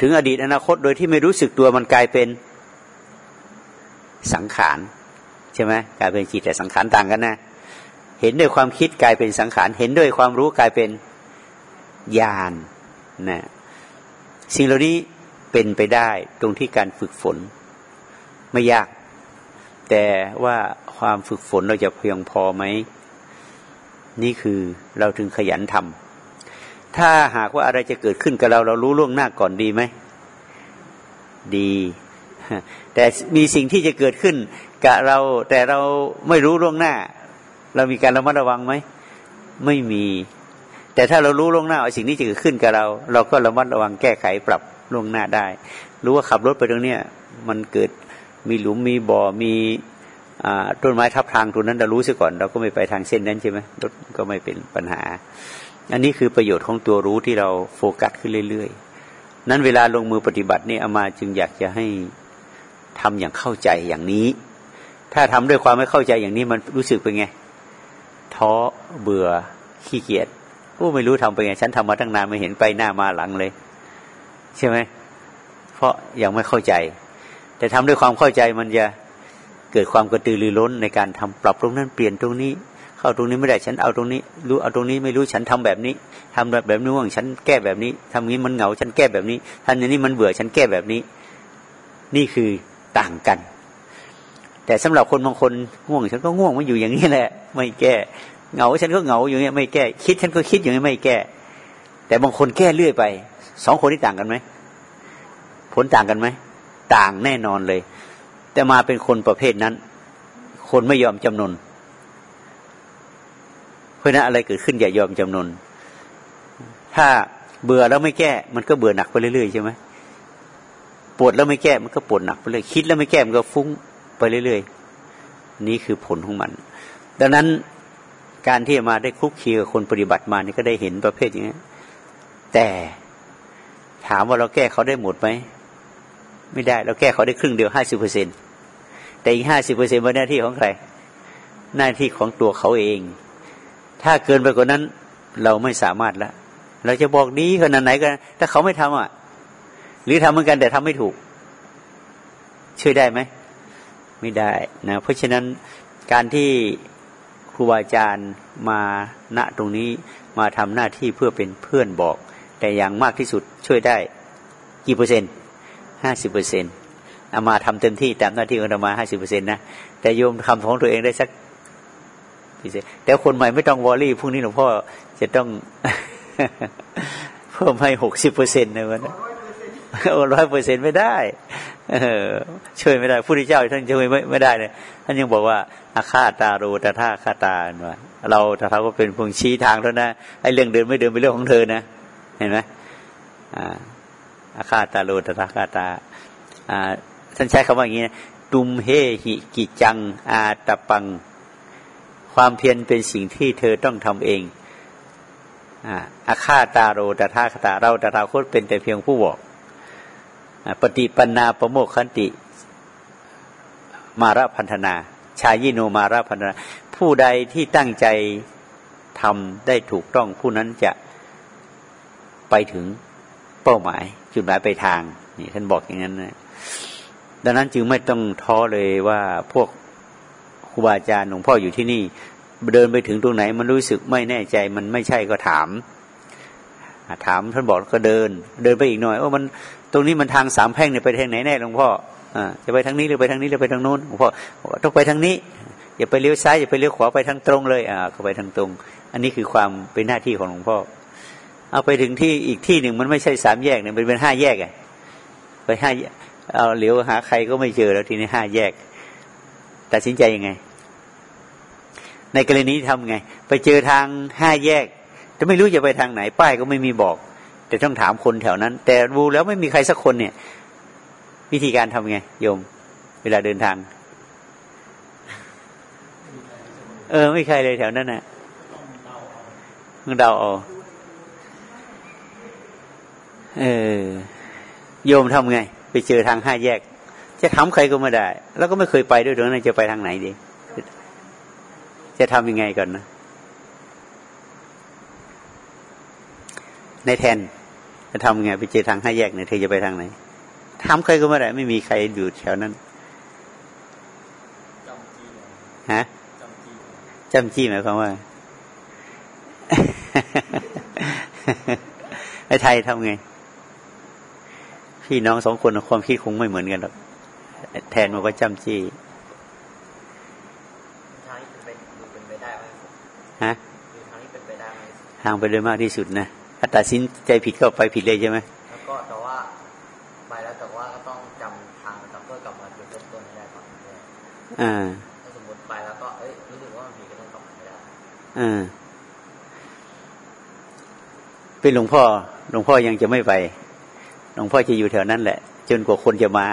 ถึงอดีตอนาคตโดยที่ไม่รู้สึกตัวมันกลายเป็นสังขารใช่ไหมกลายเป็นจิตแต่สังขารต่างกันนะ เห็นด้วยความคิดกลายเป็นสังขาร เห็นด้วยความรู้กลายเป็นญาณนะสิ่งเหล่านี้เป็นไปได้ตรงที่การฝึกฝนไม่ยาก แต่ว่าความฝึกฝนเราจะเพียงพอไหม นี่คือเราถึงขยันทำ ถ้าหากว่าอะไรจะเกิดขึ้นกับเรา เรารู้ล่วงหน้าก่อนดีไหม ดี แต่มีสิ่งที่จะเกิดขึ้นกับเรา แต่เราไม่รู้ล่วงหน้า เรามีการระมัดระวังไหม ไม่มี แต่ถ้าเรารู้ล่วงหน้าสิ่งนี้จะเกิดขึ้นกับเรา เราก็ระมัดระวังแก้ไขปรับล่วงหน้าได้ รู้ว่าขับรถไปตรงเนี้ยมันเกิดมีหลุมมีบ่อมีต้นไม้ทับทางตรงนั้นเรารู้ซะก่อน เราก็ไม่ไปทางเส้นนั้นใช่ไหมรถก็ไม่เป็นปัญหา อันนี้คือประโยชน์ของตัวรู้ที่เราโฟกัสขึ้นเรื่อยๆ นั้นเวลาลงมือปฏิบัตินี่อามาจึงอยากจะให้ทำอย่างเข้าใจอย่างนี้ ถ้าทำด้วยความไม่เข้าใจอย่างนี้มันรู้สึกเป็นไง ท้อเบื่อขี้เกียจโอ้ไม่รู้ทำไปไง ฉันทำมาตั้งนานไม่เห็นไปหน้ามาหลังเลย ใช่ไหมเพราะยังไม่เข้าใจ แต่ทำด้วยความเข้าใจมันจะเกิดความกระตือรือร้นในการทำปรับตรงนั้นเปลี่ยนตรงนี้ เข้าตรงนี้ไม่ได้ฉันเอาตรงนี้ รู้เอาตรงนี้ไม่รู้ฉันทำแบบนี้ทำแบบแบบนู้นฉันแก้แบบนี้ทำนี้มันเหงาฉันแก้แบบนี้ทำอย่างนี้มันเบื่อฉันแก้แบบนี้ นี่คือต่างกัน แต่สำหรับคนบางคนง่วง ฉันก็ง่วงมันอยู่อย่างนี้แหละ ไม่แก้เหงาฉันก็เหงาอย่างเงี้ยไม่แก้ คิดฉันก็คิดอย่างเงี้ไม่แก้ แต่บางคนแก้เรื่อยไปสองคนที่ต่างกันไหมผลต่างกันไหมต่างแน่นอนเลย แต่มาเป็นคนประเภทนั้น คนไม่ยอมจำนน ราะนั้นอะไรเกิดขึ้นอย่ายอมจำนน ถ้าเบื่อแล้วไม่แก้ มันก็เบื่อหนักไปเรื่อยๆใช่ไหมปวดแล้วไม่แก้มันก็ปวดหนักไปเลยคิดแล้วไม่แก้มันก็ฟุ้งไปเรื่อยๆนี่คือผลของมัน ดังนั้นการที่มาได้คุกคีกับคนปฏิบัติมานี่ก็ได้เห็นประเภทอย่างนี้แต่ถามว่าเราแก้เขาได้หมดไหมไม่ได้เราแก้เขาได้ครึ่งเดียวห้าสิบเปอร์เซ็นแต่อีกห้าสิบเปอร์เซ็นเป็นหน้าที่ของใคร หน้าที่ของตัวเขาเอง ถ้าเกินไปกว่านั้น เราไม่สามารถละเราจะบอกดีขนาดไหนก็ถ้าเขาไม่ทำอะ หรือทำเหมือนกันแต่ทำไม่ถูก ช่วยได้ไหมไม่ได้นะเพราะฉะนั้นการที่ครูบาอาจารย์มาณตรงนี้มาทำหน้าที่เพื่อเป็นเพื่อนบอก แต่อย่างมากที่สุดช่วยได้ กี่เปอร์เซ็นต์ห้าสิบเปอร์เซ็นต์อามาทำเต็มที่ตามหน้าที่ของอามาห้าสิบเปอร์เซ็นต์นะแต่โยมทำของตัวเองได้สัก แต่คนใหม่ไม่ต้องวอรี่พรุ่งนี้หลวงพ่อจะต้องเพิ่มให้หกสิบเปอร์เซ็นต์ในวันนั้นร้อยเปอร์เซ็นต์ไม่ได้เออช่วยไม่ได้ผู้ที่เจ้าท่านช่วยไม่ไม่ได้เลยท่านยังบอกว่าอาฆาตาโรตท่าคาตาว่าเราถ้าเราก็เป็นพวงชี้ทางแล้วนะไอ้เรื่องเดินไม่เดินเป็นเรื่องของเธอนะ เห็นไหมอาฆาตาโรตท่าคาตาท่านใช้คำว่าอย่างนี้ตุมเฮหิกิจังอาตะปัง ความเพียรเป็นสิ่งที่เธอต้องทำเองอาฆาตาโรตถาคตาเราตถาคตเป็นแต่เพียงผู้บอกปฏิปันนาประโมคขันติ มารพันธนา ชายิโนมารพันธนา ผู้ใดที่ตั้งใจทำได้ถูกต้องผู้นั้นจะไปถึงเป้าหมาย จุดหมายไปทาง นี่ท่านบอกอย่างนั้นนะดังนั้นจึงไม่ต้องท้อเลยว่าพวก ครูบาอาจารย์หลวงพ่ออยู่ที่นี่ เดินไปถึงตรงไหน มันรู้สึกไม่แน่ใจ มันไม่ใช่ก็ถาม ถามท่านบอกก็เดิน เดินไปอีกหน่อยโอ้มันตรงนี้มันทางสามแพ่งเนี่ยไปทางไหนแน่หลวงพ่ออจะไปทางนี้หรือไปทางนี้หรือไปทางโน้นหลวงพ่อต้องไปทางนี้อย่าไปเลี้ยวซ้ายอย่าไปเลี้ยวขวาไปทางตรงเลยอ่าก็ไปทางตรง อันนี้คือความเป็นหน้าที่ของหลวงพ่อ เอาไปถึงที่อีกที่หนึ่งมันไม่ใช่สามแยกเนี่ยมันเป็นห้าแยกไงไปห้าเอาเหลียวหาใครก็ไม่เจอแล้วทีนี้ห้าแยก ตัดสินใจยังไง ในกรณีทำไง ไปเจอทางห้าแยกแต่ไม่รู้จะไปทางไหน ป้ายก็ไม่มีบอก แต่ต้องถามคนแถวนั้น แต่ดูแล้วไม่มีใครสักคนเนี่ย วิธีการทำไงโยม เวลาเดินทาง เออ ไม่ใครเลยแถวนั้นน่ะมึงเดาเอาเออโยมทำไง ไปเจอทางห้าแยก จะถามใครก็ไม่ได้ แล้วก็ไม่เคยไปด้วยตรงนั้นจะไปทางไหนดี จะทำยังไงก่อนนะ ในแทนจะทำยังไง ไปเจอทางห้าแยกเนี่ยเธอจะไปทางไหนถามใครก็ไม่ได้ไม่มีใครอยู่แถวนั้นฮะจำจี้หมายความว่าไอ้ไทยทำไง พี่น้องสองคนความคิดคงไม่เหมือนกันหรอกแทนมันก็จำจี้ฮะทางนี้เป็นไปได้ไหม ทางไปได้มากที่สุดนะถ้าตัดสินใจผิดก็ไปผิดเลยใช่ไหมแล้วก็แต่ว่าไปแล้วแต่ว่าก็ต้องจำทางจำเพื่อกลับมาจุดเริ่มต้นให้ได้ก่อนอ่าถ้าสมมติไปแล้วก็เอ้ยรู้สึกว่ามันผิดก็ต้องกลับมาให้ได้อ่าเป็นหลวงพ่อหลวงพ่อยังจะไม่ไปหลวงพ่อจะอยู่แถวนั้นแหละ จนกว่าคนจะมา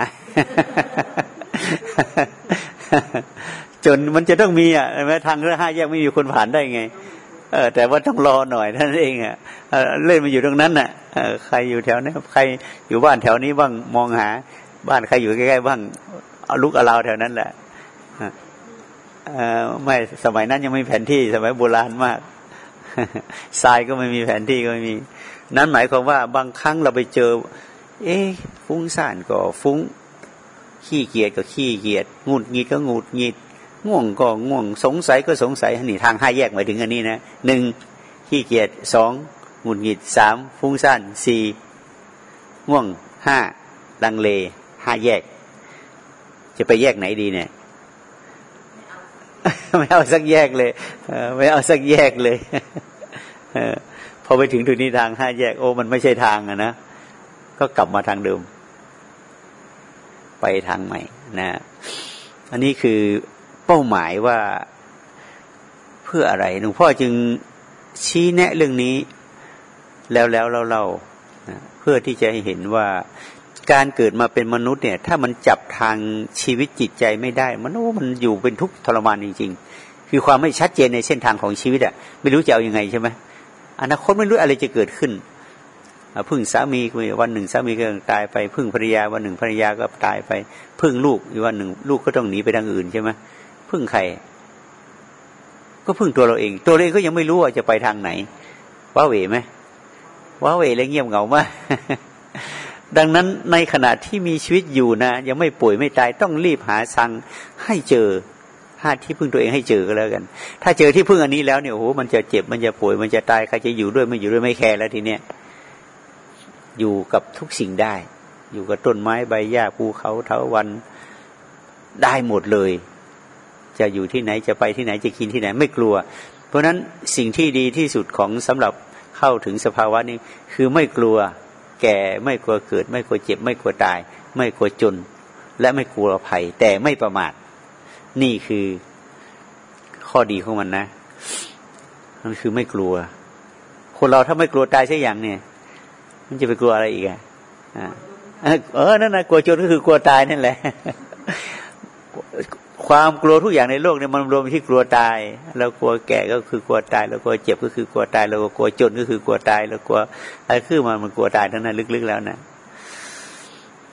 จนมันจะต้องมีอะแม้ทางเรื่องห้าแยกไม่มีคนผ่านได้ไง เออแต่ว่าต้องรอหน่อยท่นเองอะเล่นมาอยู่ตรงนั้นน่ะใครอยู่แถวนี้ใครอยู่บ้านแถวนี้บ้างมองหา บ้านใครอยู่ใกล้ๆบ้างเอาลุกเอาลาวแถวนั้นแหละไม่สมัยนั้นยังไม่แผนที่สมัยโบราณมากทรายก็ไม่มีแผนที่ก็ไม่มี นั้นหมายความว่าบางครั้งเราไปเจอ เอ๊ฟุ้งซ่านก็ฟุ้งขี้เกียจก็ขี้เกียจงุดงิดก็งุดงิด ง่วงก็ง่วงสงสัยก็สงสัยนี่ทางห้าแยกหมายถึงอันนี้นะหนึ่งขี้เกียจสองหงุดหงิดสามฟุ้งซ่านสี่ง่วงห้าลังเลห้าแยก จะไปแยกไหนดีเนี่ย ไม่เอาสักแยกเลยไม่เอาสักแยกเลยพอไปถึงถึงนี้ทางห้าแยก โอ้มันไม่ใช่ทางอะนะก็กลับมาทางเดิม ไปทางใหม่นะ อันนี้คือ เป้าหมายว่าเพื่ออะไรหลวงพ่อจึงชี้แนะเรื่องนี้แล้วแล้วเราเราเพื่อที่จะให้เห็นว่าการเกิดมาเป็นมนุษย์เนี่ย ถ้ามันจับทางชีวิตจิตใจไม่ได้ มันโอ้มันอยู่เป็นทุกข์ทรมานจริง ๆ คือความไม่ชัดเจนในเส้นทางของชีวิตอะไม่รู้จะเอาอยัางไงใช่ไหมอนาคตไม่รู้อะไรจะเกิดขึ้นพึ่งสามีวันหนึ่งสามีก็ตายไปพึ่งภรรยาวันหนึ่งภรรยาก็ตายไปพึ่งลูกอีกวันหนึ่งลูกก็ต้องหนีไปทางอื่นใช่ไหม พึ่งใคร ก็พึ่งตัวเราเอง ตัวเราเองก็ยังไม่รู้ว่าจะไปทางไหนว้าเหวไหมว้าเหวและเงียบเหงามากดังนั้นในขณะที่มีชีวิตอยู่นะ ยังไม่ป่วยไม่ตายต้องรีบหาสังให้เจอหาที่พึ่งตัวเองให้เจอก็แล้วกัน ถ้าเจอที่พึ่งอันนี้แล้วเนี่ยโอ้โหมันจะเจ็บมันจะป่วยมันจะตายใครจะอยู่ด้วยไม่อยู่ด้วยไม่แคร์แล้วทีเนี้ยอยู่กับทุกสิ่งได้ อยู่กับต้นไม้ใบหญ้าภูเขาเถาวันได้หมดเลย จะอยู่ที่ไหนจะไปที่ไหนจะกินที่ไหนไม่กลัว เพราะฉะนั้นสิ่งที่ดีที่สุดของสำหรับเข้าถึงสภาวะนี้คือไม่กลัวแก่ไม่กลัวเกิด ไม่กลัวเจ็บ ไม่กลัวตาย ไม่กลัวจน และไม่กลัวภัย แต่ไม่ประมาท นี่คือข้อดีของมันนะมันคือไม่กลัว คนเราถ้าไม่กลัวตายใช่อย่างเนี่ย มันจะไปกลัวอะไรอีกอะเออนั่นนะกลัวจนก็คือกลัวตายนั่นแหละ ความกลัวทุกอย่างในโลกเนี่ยมันรวมที่กลัวตาย เรากลัวแก่ก็คือกลัวตาย เรากลัวเจ็บก็คือกลัวตาย เรากลัวจนก็คือกลัวตาย เรากลัวอะไรคือมันมันกลัวตายทั้งนั้นลึกๆแล้วนะ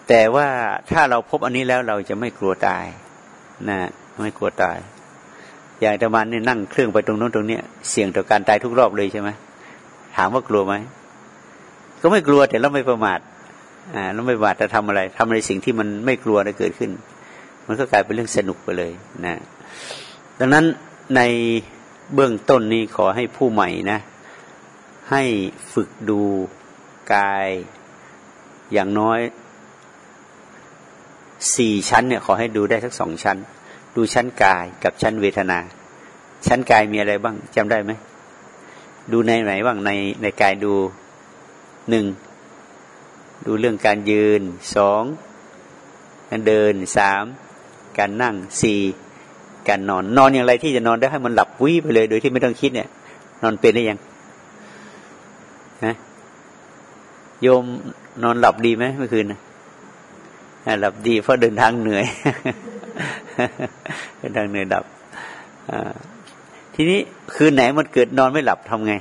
แต่ว่าถ้าเราพบอันนี้แล้วเราจะไม่กลัวตาย นะ ไม่กลัวตาย อย่างตะมันนี่นั่งเครื่องไปตรงโน้นตรงนี้เสี่ยงต่อการตายทุกรอบเลยใช่ไหมถามว่ากลัวไหมก็ไม่กลัวแต่เราไม่ประมาทอ่าเราไม่ประมาทจะทำอะไรทำในสิ่งที่มันไม่กลัวจะเกิดขึ้น มันก็กลายเป็นเรื่องสนุกไปเลยนะดังนั้นในเบื้องต้นนี้ขอให้ผู้ใหม่นะ ให้ฝึกดูกายอย่างน้อยสี่ชั้นเนี่ยขอให้ดูได้สักสองชั้น ดูชั้นกายกับชั้นเวทนา ชั้นกายมีอะไรบ้างจำได้ไหมดูในไหนบ้างในในกายดูหนึ่งดูเรื่องการยืนสองการเดินสาม การนั่งสี่การนอน นอนอย่างไรที่จะนอนได้ให้มันหลับวิไปเลย โดยที่ไม่ต้องคิดเนี่ย นอนเป็นได้ยังนะโยมนอนหลับดีไหมเมื่อคืนนะหลับดีเพราะเดินทางเหนื่อย เดินทางเหนื่อยดับทีนี้คืนไหนมันเกิดนอนไม่หลับทำไง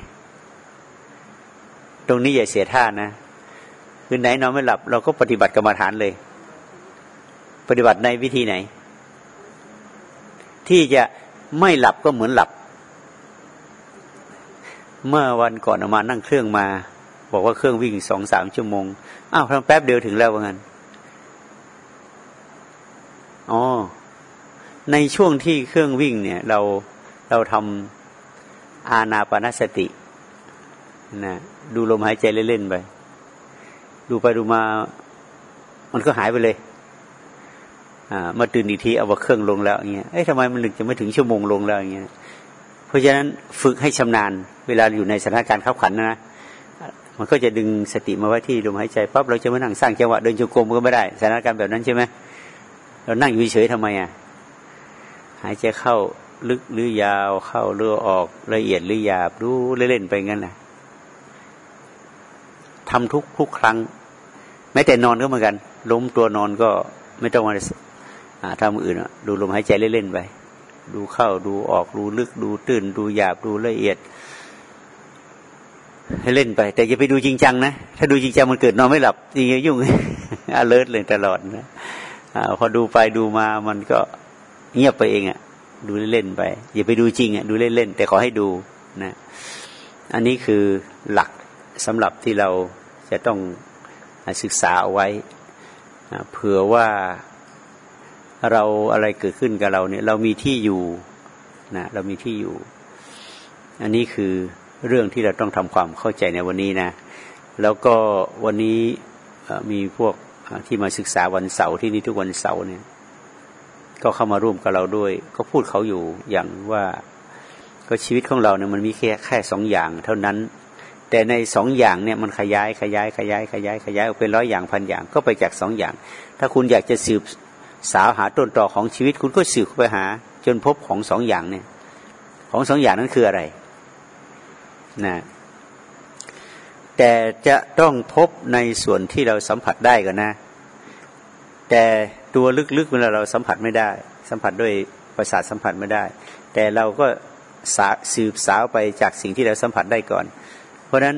ตรงนี้อย่าเสียท่านะคืนไหนนอนไม่หลับ เราก็ปฏิบัติกรรมฐานเลย ปฏิบัติในวิธีไหน ที่จะไม่หลับก็เหมือนหลับ เมื่อวันก่อนออกมานั่งเครื่องมา บอกว่าเครื่องวิ่งสองสามชั่วโมงอ้าวทำแป๊บเดียวถึงแล้วว่างั้นอ๋อในช่วงที่เครื่องวิ่งเนี่ย เราเราทำอาณาปณสตินะดูลมหายใจเล่นๆไป ดูไปดูมา มันก็หายไปเลย มาตื่นอีกทีเอาว่าเครื่องลงแล้วอย่างเงี้ยเอ้ยทำไมมันถึงจะไม่ถึงชั่วโมงลงแล้วอย่างเงี้ยเพราะฉะนั้นฝึกให้ชำนาญ เวลาอยู่ในสถานการณ์ขับขันนะมันก็จะดึงสติมาไว้ที่ลมหายใจปั๊บเราจะมานั่งสร้างจังหวะเดินจงกรมก็ไม่ได้สถานการณ์แบบนั้นใช่ไหมเรานั่งอยู่เฉยทำไมอะหายใจเข้าลึกหรือยาวเข้าเรือออกละเอียดหรือหยาบรู้เล่นๆไปงั้นแหละทำทุกทุกครั้ง แม้แต่นอนก็เหมือนกัน ล้มตัวนอนก็ไม่ต้องมา ทำอื่นดูลมหายใจเล่นๆไปดูเข้าดูออกดูลึกดูตื้น ดูหยาบดูละเอียด ให้เล่นไป แต่อย่าไปดูจริงจังนะถ้าดูจริงจังมันเกิดนอนไม่หลับจริงยุ่งอเลิร์เลยตลอดนะอพอดูไปดูมามันก็เงียบไปเองอะ่ะ ดูเล่นๆไป อย่าไปดูจริงอะ่ะดูเล่นๆแต่ขอให้ดูนะ อันนี้คือหลักสำหรับที่เราจะต้องศึกษาเอาไว้เผื่อว่า เราอะไรเกิดขึ้นกับเราเนี่ย เรามีที่อยู่นะเรามีที่อยู่ อันนี้คือเรื่องที่เราต้องทำความเข้าใจในวันนี้นะ แล้วก็วันนี้มีพวกที่มาศึกษาวันเสาร์ที่นี่ทุกวันเสาร์เนี่ย ก็เข้ามาร่วมกับเราด้วย ก็พูดเขาอยู่อย่างว่าก็ชีวิตของเราเนี่ยมันมีแค่แค่สองอย่าง เท่านั้น แต่ในสองอย่างเนี่ยมันขยายขยายขยายขยายขยายออกเป็นร้อยอย่างพันอย่าง ก็ไปจากสองอย่าง ถ้าคุณอยากจะสืบ สาวหาต้นตอของชีวิต คุณก็สืบไปหา จนพบของสองอย่างเนี่ย ของสองอย่างนั้นคืออะไรนะแต่จะต้องพบในส่วนที่เราสัมผัสได้ก่อนนะ แต่ตัวลึกๆเวลาเราสัมผัสไม่ได้ สัมผัสด้วยประสาทสัมผัสไม่ได้ แต่เราก็สืบสาวไปจากสิ่งที่เราสัมผัสได้ก่อน เพราะฉะนั้น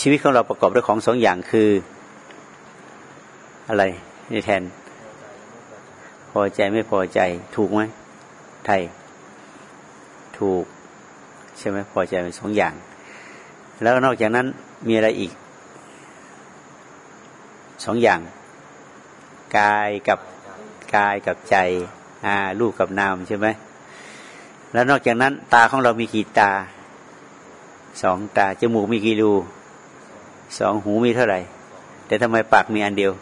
ชีวิตของเราประกอบด้วยของสองอย่างคืออะไรนี่แทน อใจไม่พอใจ ถูกไหมไทย ถูก ใช่ไหมพอใจเป็นสองอย่าง แล้วนอกจากนั้นมีอะไรอีกสองอย่าง กายกับกายกับใจอ่ารูปกับนามใช่ไหมแล้วนอกจากนั้น ตาของเรามีกี่ตาสองตาจมูกมีกี่รูสองหูมีเท่าไหร่ แต่ทำไมปากมีอันเดียว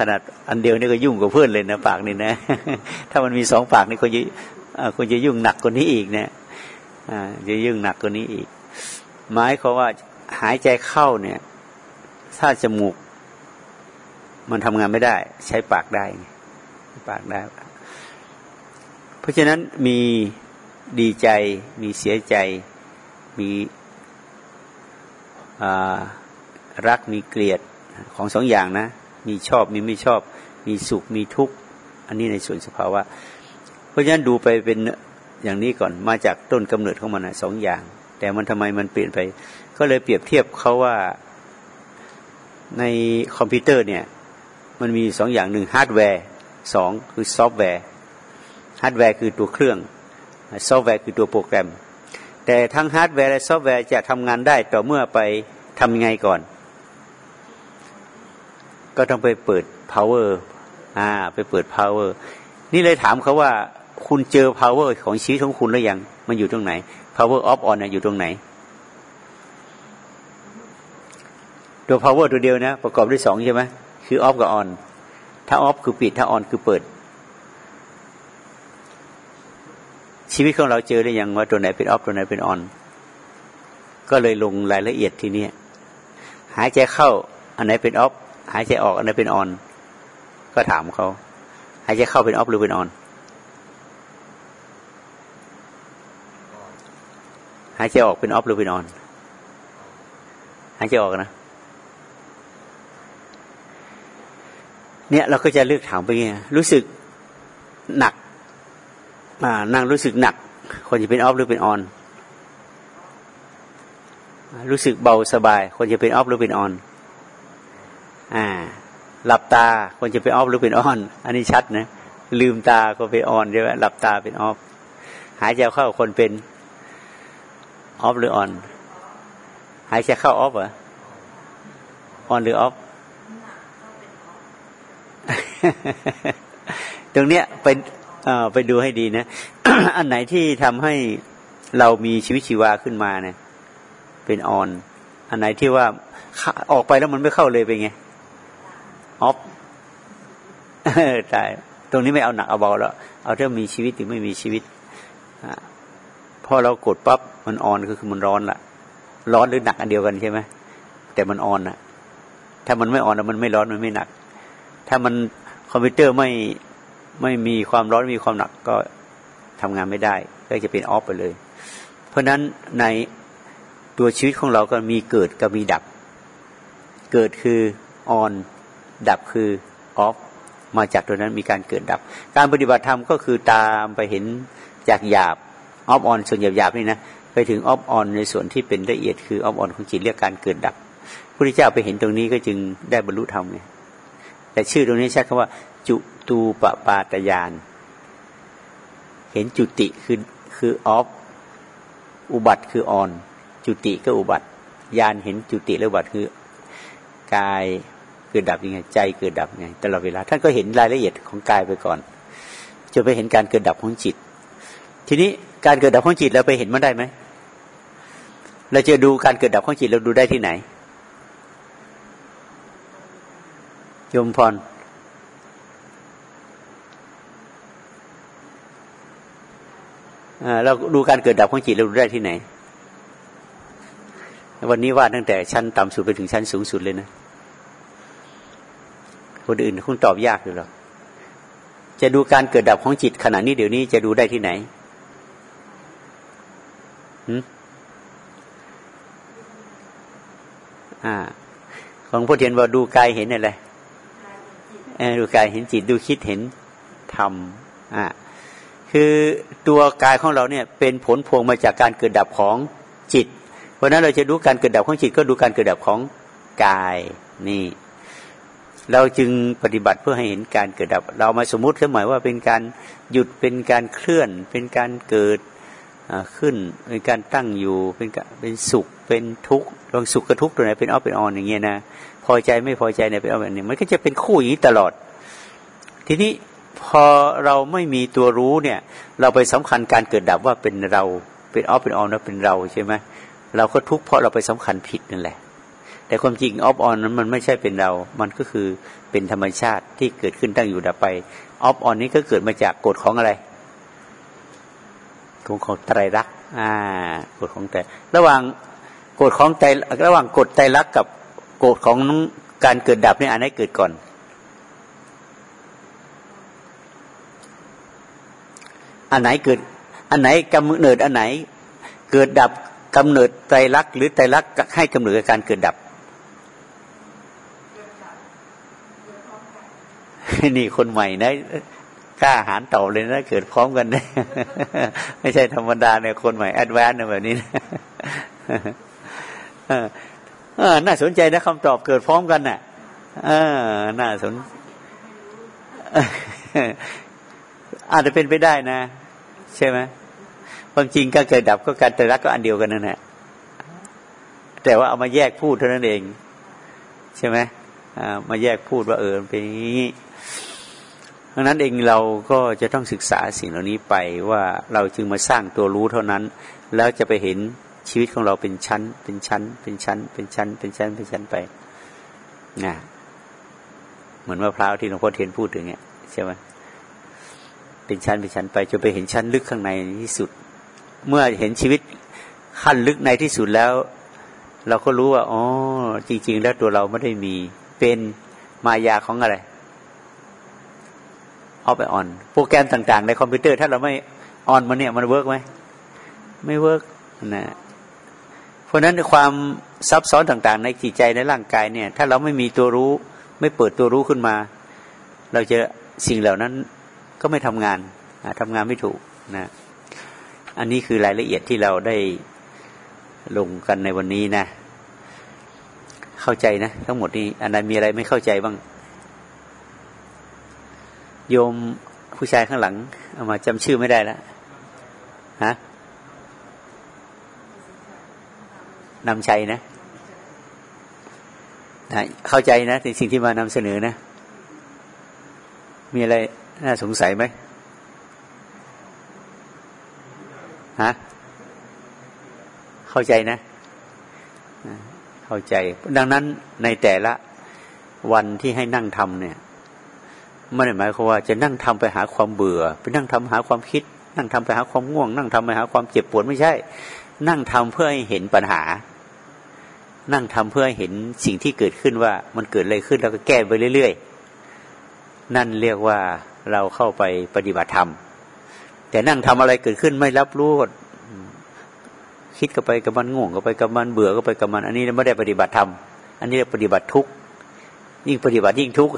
ขนาดอันเดียวนี่ก็ยุ่งกับเพื่อนเลยนะปากนี่นะ ถ้ามันมีสองปากนี่คนจะคนจะยุ่งหนักกว่านี้อีกเนี่ยจะยุ่งหนักกว่านี้อีก หมายความว่าหายใจเข้าเนี่ย ถ้าจมูก มันทำงานไม่ได้ ใช้ปากได้ ปากได้ เพราะฉะนั้นมีดีใจ มีเสียใจ มีรักมีเกลียด ของสองอย่างนะ มีชอบมีไม่ชอบ มีสุขมีทุกข์ อันนี้ในส่วนสภาวะ เพราะฉะนั้นดูไปเป็นอย่างนี้ก่อนมาจากต้นกำเนิดของมันสองอย่าง แต่มันทำไมมันเปลี่ยนไป ก็เลยเปรียบเทียบเขาว่าในคอมพิวเตอร์เนี่ย มันมีสองอย่างหนึ่งฮาร์ดแวร์สองคือซอฟต์แวร์ฮาร์ดแวร์คือตัวเครื่อง ซอฟต์แวร์คือตัวโปรแกรม แต่ทั้งฮาร์ดแวร์และซอฟต์แวร์จะทำงานได้ต่อเมื่อไปทำยังไงก่อน ก็ต้องไปเปิด power อ่า ไปเปิด power นี่เลยถามเขาว่าคุณเจอ power ของชีวิตของคุณหรือยัง มันอยู่ตรงไหน power off on อยู่ตรงไหน ตัว power ตัวเดียวนะ ประกอบด้วยสองใช่ไหมคือ off กับ on ถ้า off คือปิด ถ้า on คือเปิด ชีวิตของเราเจอได้ยังว่าตัวไหนเป็น off ตัวไหนเป็น on ก็เลยลงรายละเอียดทีนี้หายใจเข้าอันไหนเป็น off หายใจออกอันไหนเป็น on ก็ถามเขาหายใจเข้าเป็น off หรือเป็น on หายใจออกเป็นออฟหรือเป็นออน หายใจออกนะ เนี่ยเราก็จะเลือกถามไปไงรู้สึกหนักอ่านั่งรู้สึกหนักคนจะเป็นออฟหรือเป็นออนรู้สึกเบาสบาย คนจะเป็นออฟหรือเป็นออน อ่า หลับตาคนจะเป็ออฟหรือเป็นออน อันนี้ชัดนะลืมตาก็เป็นออนใช่ไหมหลับตาเป็นออฟหายใจเข้าคนเป็นออฟหรือออน หายใจเข้าออฟเหรอออนหรือออฟตรงเนี้ยไปไปดูให้ดีนะ อันไหนที่ทำให้เรามีชีวิตชีวาขึ้นมาเนี่ย เป็นออน อันไหนที่ว่าออกไปแล้วมันไม่เข้าเลยเป็นไง ออฟตายตรงนี้ไม่เอาหนักเอาเบาแล้วเอาเรื่องมีชีวิตหรือไม่มีชีวิตพอเรากดปั๊บมันออนก็คือมันร้อนละร้อนหรือหนักอันเดียวกันใช่ไหมแต่มันออนอะถ้ามันไม่ออนแล้วมันไม่ร้อนมันไม่หนัก ถ้ามันคอมพิวเตอร์ไม่ไม่มีความร้อนมีความหนักก็ทำงานไม่ได้ ก็จะเป็นออฟไปเลย เพราะฉะนั้นในตัวชีวิตของเราก็มีเกิดกับมีดับ เกิดคือออน ดับคือออฟมาจากตัวนั้นมีการเกิดดับ การปฏิบัติธรรมก็คือตามไปเห็นจากหยาบ off on ส่วนหยาบๆนี่นะไปถึง off on ในส่วนที่เป็นละเอียดคือ off on ของจิตเรียกการเกิดดับพระพุทธเจ้าไปเห็นตรงนี้ก็จึงได้บรรลุธรรมไงแต่ชื่อตรงนี้ใช้คำว่า จุตูปปาตญาณ เห็นจุติคือคือ off อุบัติคือ on จุติก็อุบัติญาณเห็นจุติและอุบัติคือกาย เกิดดับยังไง ใจเกิดดับยังไงตลอดเวลาท่านก็เห็นรายละเอียดของกายไปก่อนจะไปเห็นการเกิดดับของจิต ทีนี้การเกิดดับของจิตเราไปเห็นมันได้ไหมเราจะดูการเกิดดับของจิตเราดูได้ที่ไหนโยมพรเราดูการเกิดดับของจิตเราดูได้ที่ไหน วันนี้ว่าตั้งแต่ชั้นต่ำสุดไปถึงชั้นสูงสุดเลยนะ คนอื่นคงตอบยากอยู่หรอกจะดูการเกิดดับของจิตขณะนี้เดี๋ยวนี้จะดูได้ที่ไหนอ่า ของพุทเทียนว่าดูกายเห็นอะไรดูกายเห็นจิตดูคิดเห็นธรรมอ่าคือตัวกายของเราเนี่ย เป็นผลพวงมาจากการเกิดดับของจิต เพราะนั้นเราจะดูการเกิดดับของจิต ก็ดูการเกิดดับของกายนี่ เราจึงปฏิบัติเพื่อให้เห็นการเกิดดับ เรามาสมมุติขึ้นหมายว่าเป็นการหยุดเป็นการเคลื่อน เป็นการเกิดขึ้นเป็นการตั้งอยู่เป็นเป็นสุขเป็นทุกข์ลองสุขกับทุกข์ตัวไหนเป็นออฟเป็นออนอย่างเงี้ยนะพอใจไม่พอใจเนี่ยเป็นออฟแบบนี้มันก็จะเป็นคู่อย่างนี้ตลอด ทีนี้พอเราไม่มีตัวรู้เนี่ย เราไปสำคัญการเกิดดับว่าเป็นเราเป็นออฟเป็นออนแล้วเป็นเราใช่ไหมเราก็ทุกข์เพราะเราไปสำคัญผิดนั่นแหละ แต่ความจริงออฟออนนั้นมันไม่ใช่เป็นเรา มันก็คือเป็นธรรมชาติที่เกิดขึ้นตั้งอยู่ดับไปออฟออนนี้ก็เกิดมาจากกฎของอะไรของของไตรลักษณ์อ่ากฎของแต่ระหว่างกฎของใจระหว่างกฎใจรักกับกฎของการเกิดดับนี่อันไหนเกิดก่อน อันไหนเกิด อันไหนกำเนิดอันไหน เกิดดับกำเนิดใจรักหรือใจรักให้กำเนิดการเกิดดับ นี่คนใหม่นะกล้าหารเต่าเลยนะเกิดพร้อมกันนะไม่ใช่ธรรมดาเนี่ยคนใหม่แอดวานซ์แบบนี้นะน่าสนใจนะคำตอบเกิดพร้อมกันน่ะน่าสน อาจจะเป็นไปได้นะ ใช่ไหมความจริงการเกิดดับก็การแต่รักก็อันเดียวกันนั่นแหละแต่ว่าเอามาแยกพูดเท่านั้นเอง ใช่ไหมมาแยกพูดว่าเออเป็นอย่างนี้ ดังนั้นเองเราก็จะต้องศึกษาสิ่งเหล่านี้ไปว่าเราจึงมาสร้างตัวรู้เท่านั้น แล้วจะไปเห็นชีวิตของเราเป็นชั้น เป็นชั้น เป็นชั้น เป็นชั้น เป็นชั้น เป็นชั้นไปนะเหมือนมะพร้าวที่หลวงพ่อเทียนพูดถึงเนี่ยใช่ไหมเป็นชั้นเป็นชั้นไปจนไปเห็นชั้นลึกข้างในที่สุด เมื่อเห็นชีวิตขั้นลึกในที่สุดแล้ว เราก็รู้ว่าอ๋อจริง ๆ แล้วตัวเราไม่ได้มีเป็นมายาของอะไร เอาไป on โปรแกรมต่าง ๆ ในคอมพิวเตอร์ ถ้าเราไม่ on มันเนี่ยมัน work ไหมไม่ work นะเพราะฉะนั้นความซับซ้อนต่างๆ ในจิตใจในร่างกายเนี่ย ถ้าเราไม่มีตัวรู้ ไม่เปิดตัวรู้ขึ้นมา เราจะสิ่งเหล่านั้นก็ไม่ทำงานทำงานไม่ถูกนะอันนี้คือรายละเอียดที่เราได้ลงกันในวันนี้นะ เข้าใจนะ ทั้งหมดนี้อันนั้นมีอะไรไม่เข้าใจบ้าง โยมผู้ชายข้างหลัง เอามาจำชื่อไม่ได้แล้วฮะนำชัยนะนะเข้าใจนะในสิ่งที่มานำเสนอนะ มีอะไรน่าสงสัยไหมฮะเข้าใจนะ เข้าใจ ดังนั้นในแต่ละวันที่ให้นั่งทำเนี่ย ไม่ได้หมายความว่าจะนั่งทำไปหาความเบื่อ ไปนั่งทำหาความคิด นั่งทำไปหาความง่วง นั่งทำไปหาความเจ็บปวดไม่ใช่ นั่งทำเพื่อให้เห็นปัญหา นั่งทำเพื่อให้เห็นสิ่งที่เกิดขึ้นว่ามันเกิดอะไรขึ้นแล้วก็แก้ไปเรื่อยๆ นั่นเรียกว่าเราเข้าไปปฏิบัติธรรม แต่นั่งทำอะไรเกิดขึ้นไม่รับรู้คิดก็ไปกับมันง่วงก็ไปกับมันเบื่อก็ไปกับมัน อันนี้ไม่ได้ปฏิบัติธรรม อันนี้ปฏิบัติทุกยิ่งปฏิบัติยิ่งทุกข์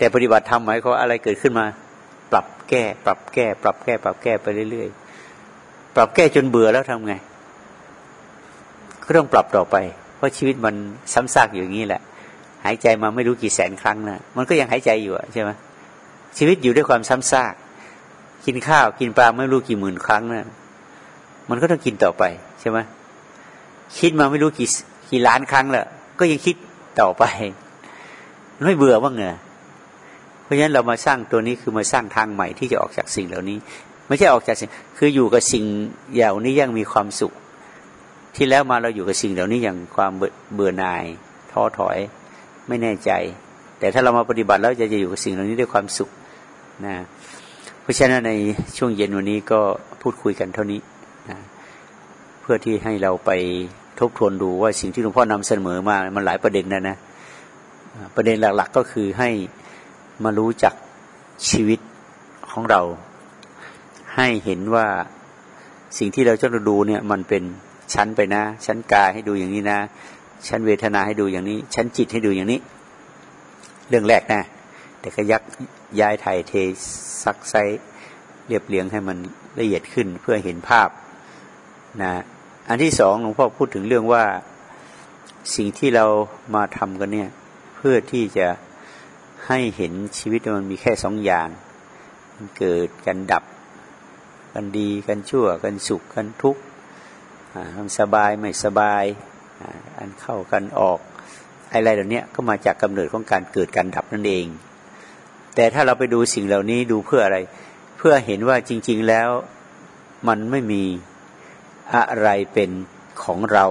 แต่ปฏิบัติธรรมหมายความอะไรเกิดขึ้นมา ปรับแก้ ปรับแก้ ปรับแก้ ปรับแก้ไปเรื่อยๆ ปรับแก้จนเบื่อแล้วทำไงก็ต้องปรับต่อไป เพราะชีวิตมันซ้ำซากอยู่อย่างนี้แหละ หายใจมาไม่รู้กี่แสนครั้งนะมันก็ยังหายใจอยู่ใช่ไหมชีวิตอยู่ด้วยความซ้ำซากกินข้าวกินปลาไม่รู้กี่หมื่นครั้งนะมันก็ต้องกินต่อไปใช่ไหมคิดมาไม่รู้กี่กี่ล้านครั้งแล้วก็ยังคิดต่อไปไม่เบื่อบ้างเหรอ ราะฉะนั้นเรามาสร้างตัวนี้คือมาสร้างทางใหม่ที่จะออกจากสิ่งเหล่านี้ ไม่ใช่ออกจากสิ่งคืออยู่กับสิ่งเหล่านี้ยังมีความสุข ที่แล้วมาเราอยู่กับสิ่งเหล่านี้อย่างความเบื่อหน่ายท้อถอยไม่แน่ใจ แต่ถ้าเรามาปฏิบัติแล้วจะจะอยู่กับสิ่งเหล่านี้ด้วยความสุขนะเพราะฉะนั้นในช่วงเย็นวันนี้ก็พูดคุยกันเท่านี้นะเพื่อที่ให้เราไปทบทวนดูว่าสิ่งที่หลวงพ่อนำเสนอมามันหลายประเด็นนะนะประเด็นหลัก ๆ ก็คือให้ มารู้จักชีวิตของเรา ให้เห็นว่าสิ่งที่เราจะดูเนี่ยมันเป็นชั้นไปนะ ชั้นกายให้ดูอย่างนี้นะ ชั้นเวทนาให้ดูอย่างนี้ ชั้นจิตให้ดูอย่างนี้ เรื่องแรกนะแต่ก็ยักย้ายไทยเทซักไซเรียบเรียงให้มันละเอียดขึ้นเพื่อเห็นภาพนะอันที่สองหลวงพ่อพูดถึงเรื่องว่าสิ่งที่เรามาทำกันเนี่ย เพื่อที่จะ ให้เห็นชีวิตมันมีแค่สองอย่าง มันเกิดกันดับ กันดีกันชั่ว กันสุขกันทุกข์มันสบายไม่สบาย อันเข้ากันออกอะไรเหล่านี้ก็มาจากกำเนิดของการเกิดการดับนั่นเอง แต่ถ้าเราไปดูสิ่งเหล่านี้ดูเพื่ออะไร เพื่อเห็นว่าจริง ๆแล้วมันไม่มีอะไรเป็นของเรา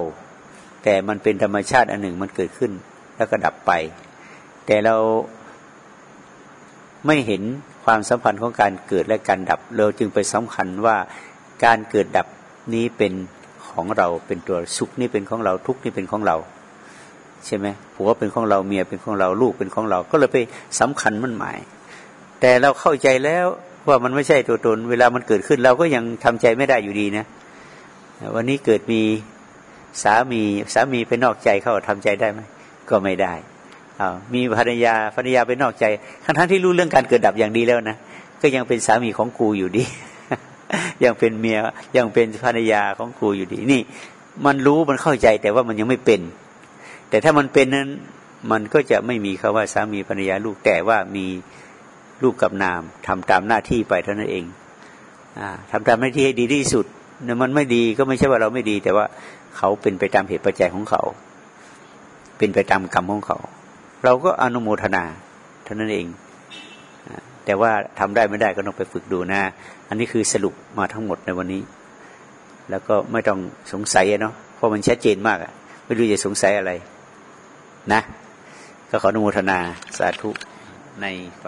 แต่มันเป็นธรรมชาติอันหนึ่งมันเกิดขึ้นแล้วก็ดับไป แต่เรา ไม่เห็นความสัมพันธ์ของการเกิดและการดับ เราจึงไปสำคัญว่าการเกิดดับนี้เป็นของเราเป็นตัวสุขนี่เป็นของเราทุกข์นี่เป็นของเรา ใช่ไหมผัวเป็นของเราเมียเป็นของเราลูกเป็นของเรา ก็เลยไปสำคัญมันหมาย แต่เราเข้าใจแล้วว่ามันไม่ใช่ตัวตน เวลามันเกิดขึ้นเราก็ยังทำใจไม่ได้อยู่ดีนะ วันนี้เกิดมีสามีสามีไปนอกใจเขาทำใจได้ไหมก็ไม่ได้ อามีภรรยาภรรยาไปนอกใจทั้งทั้งที่รู้เรื่องการเกิดดับอย่างดีแล้วนะก็ยังเป็นสามีของกูอยู่ดี ยังเป็นเมียยังเป็นภรรยาของกูอยู่ดี นี่ มันรู้มันเข้าใจแต่ว่ามันยังไม่เป็น แต่ถ้ามันเป็นนั้น มันก็จะไม่มีคาว่าสามีภรรยาลูกแต่ว่ามีลูกกับนามทำตามหน้าที่ไปเท่านั้นเองอทำตามหน้าที่ให้ดีที่สุดเนี่ยมันไม่ดีก็ไม่ใช่ว่าเราไม่ดี แต่ว่าเขาเป็นไปตามเหตุปัจจัยของเขา เป็นไปตามกรรมของเขา เราก็อนุโมทนาเท่านั้นเอง แต่ว่าทำได้ไม่ได้ก็ต้องไปฝึกดูนะ อันนี้คือสรุปมาทั้งหมดในวันนี้ แล้วก็ไม่ต้องสงสัยเนาะเพราะมันชัดเจนมากอะไม่รู้จะสงสัยอะไรนะ ก็ขออนุโมทนาสาธุในความ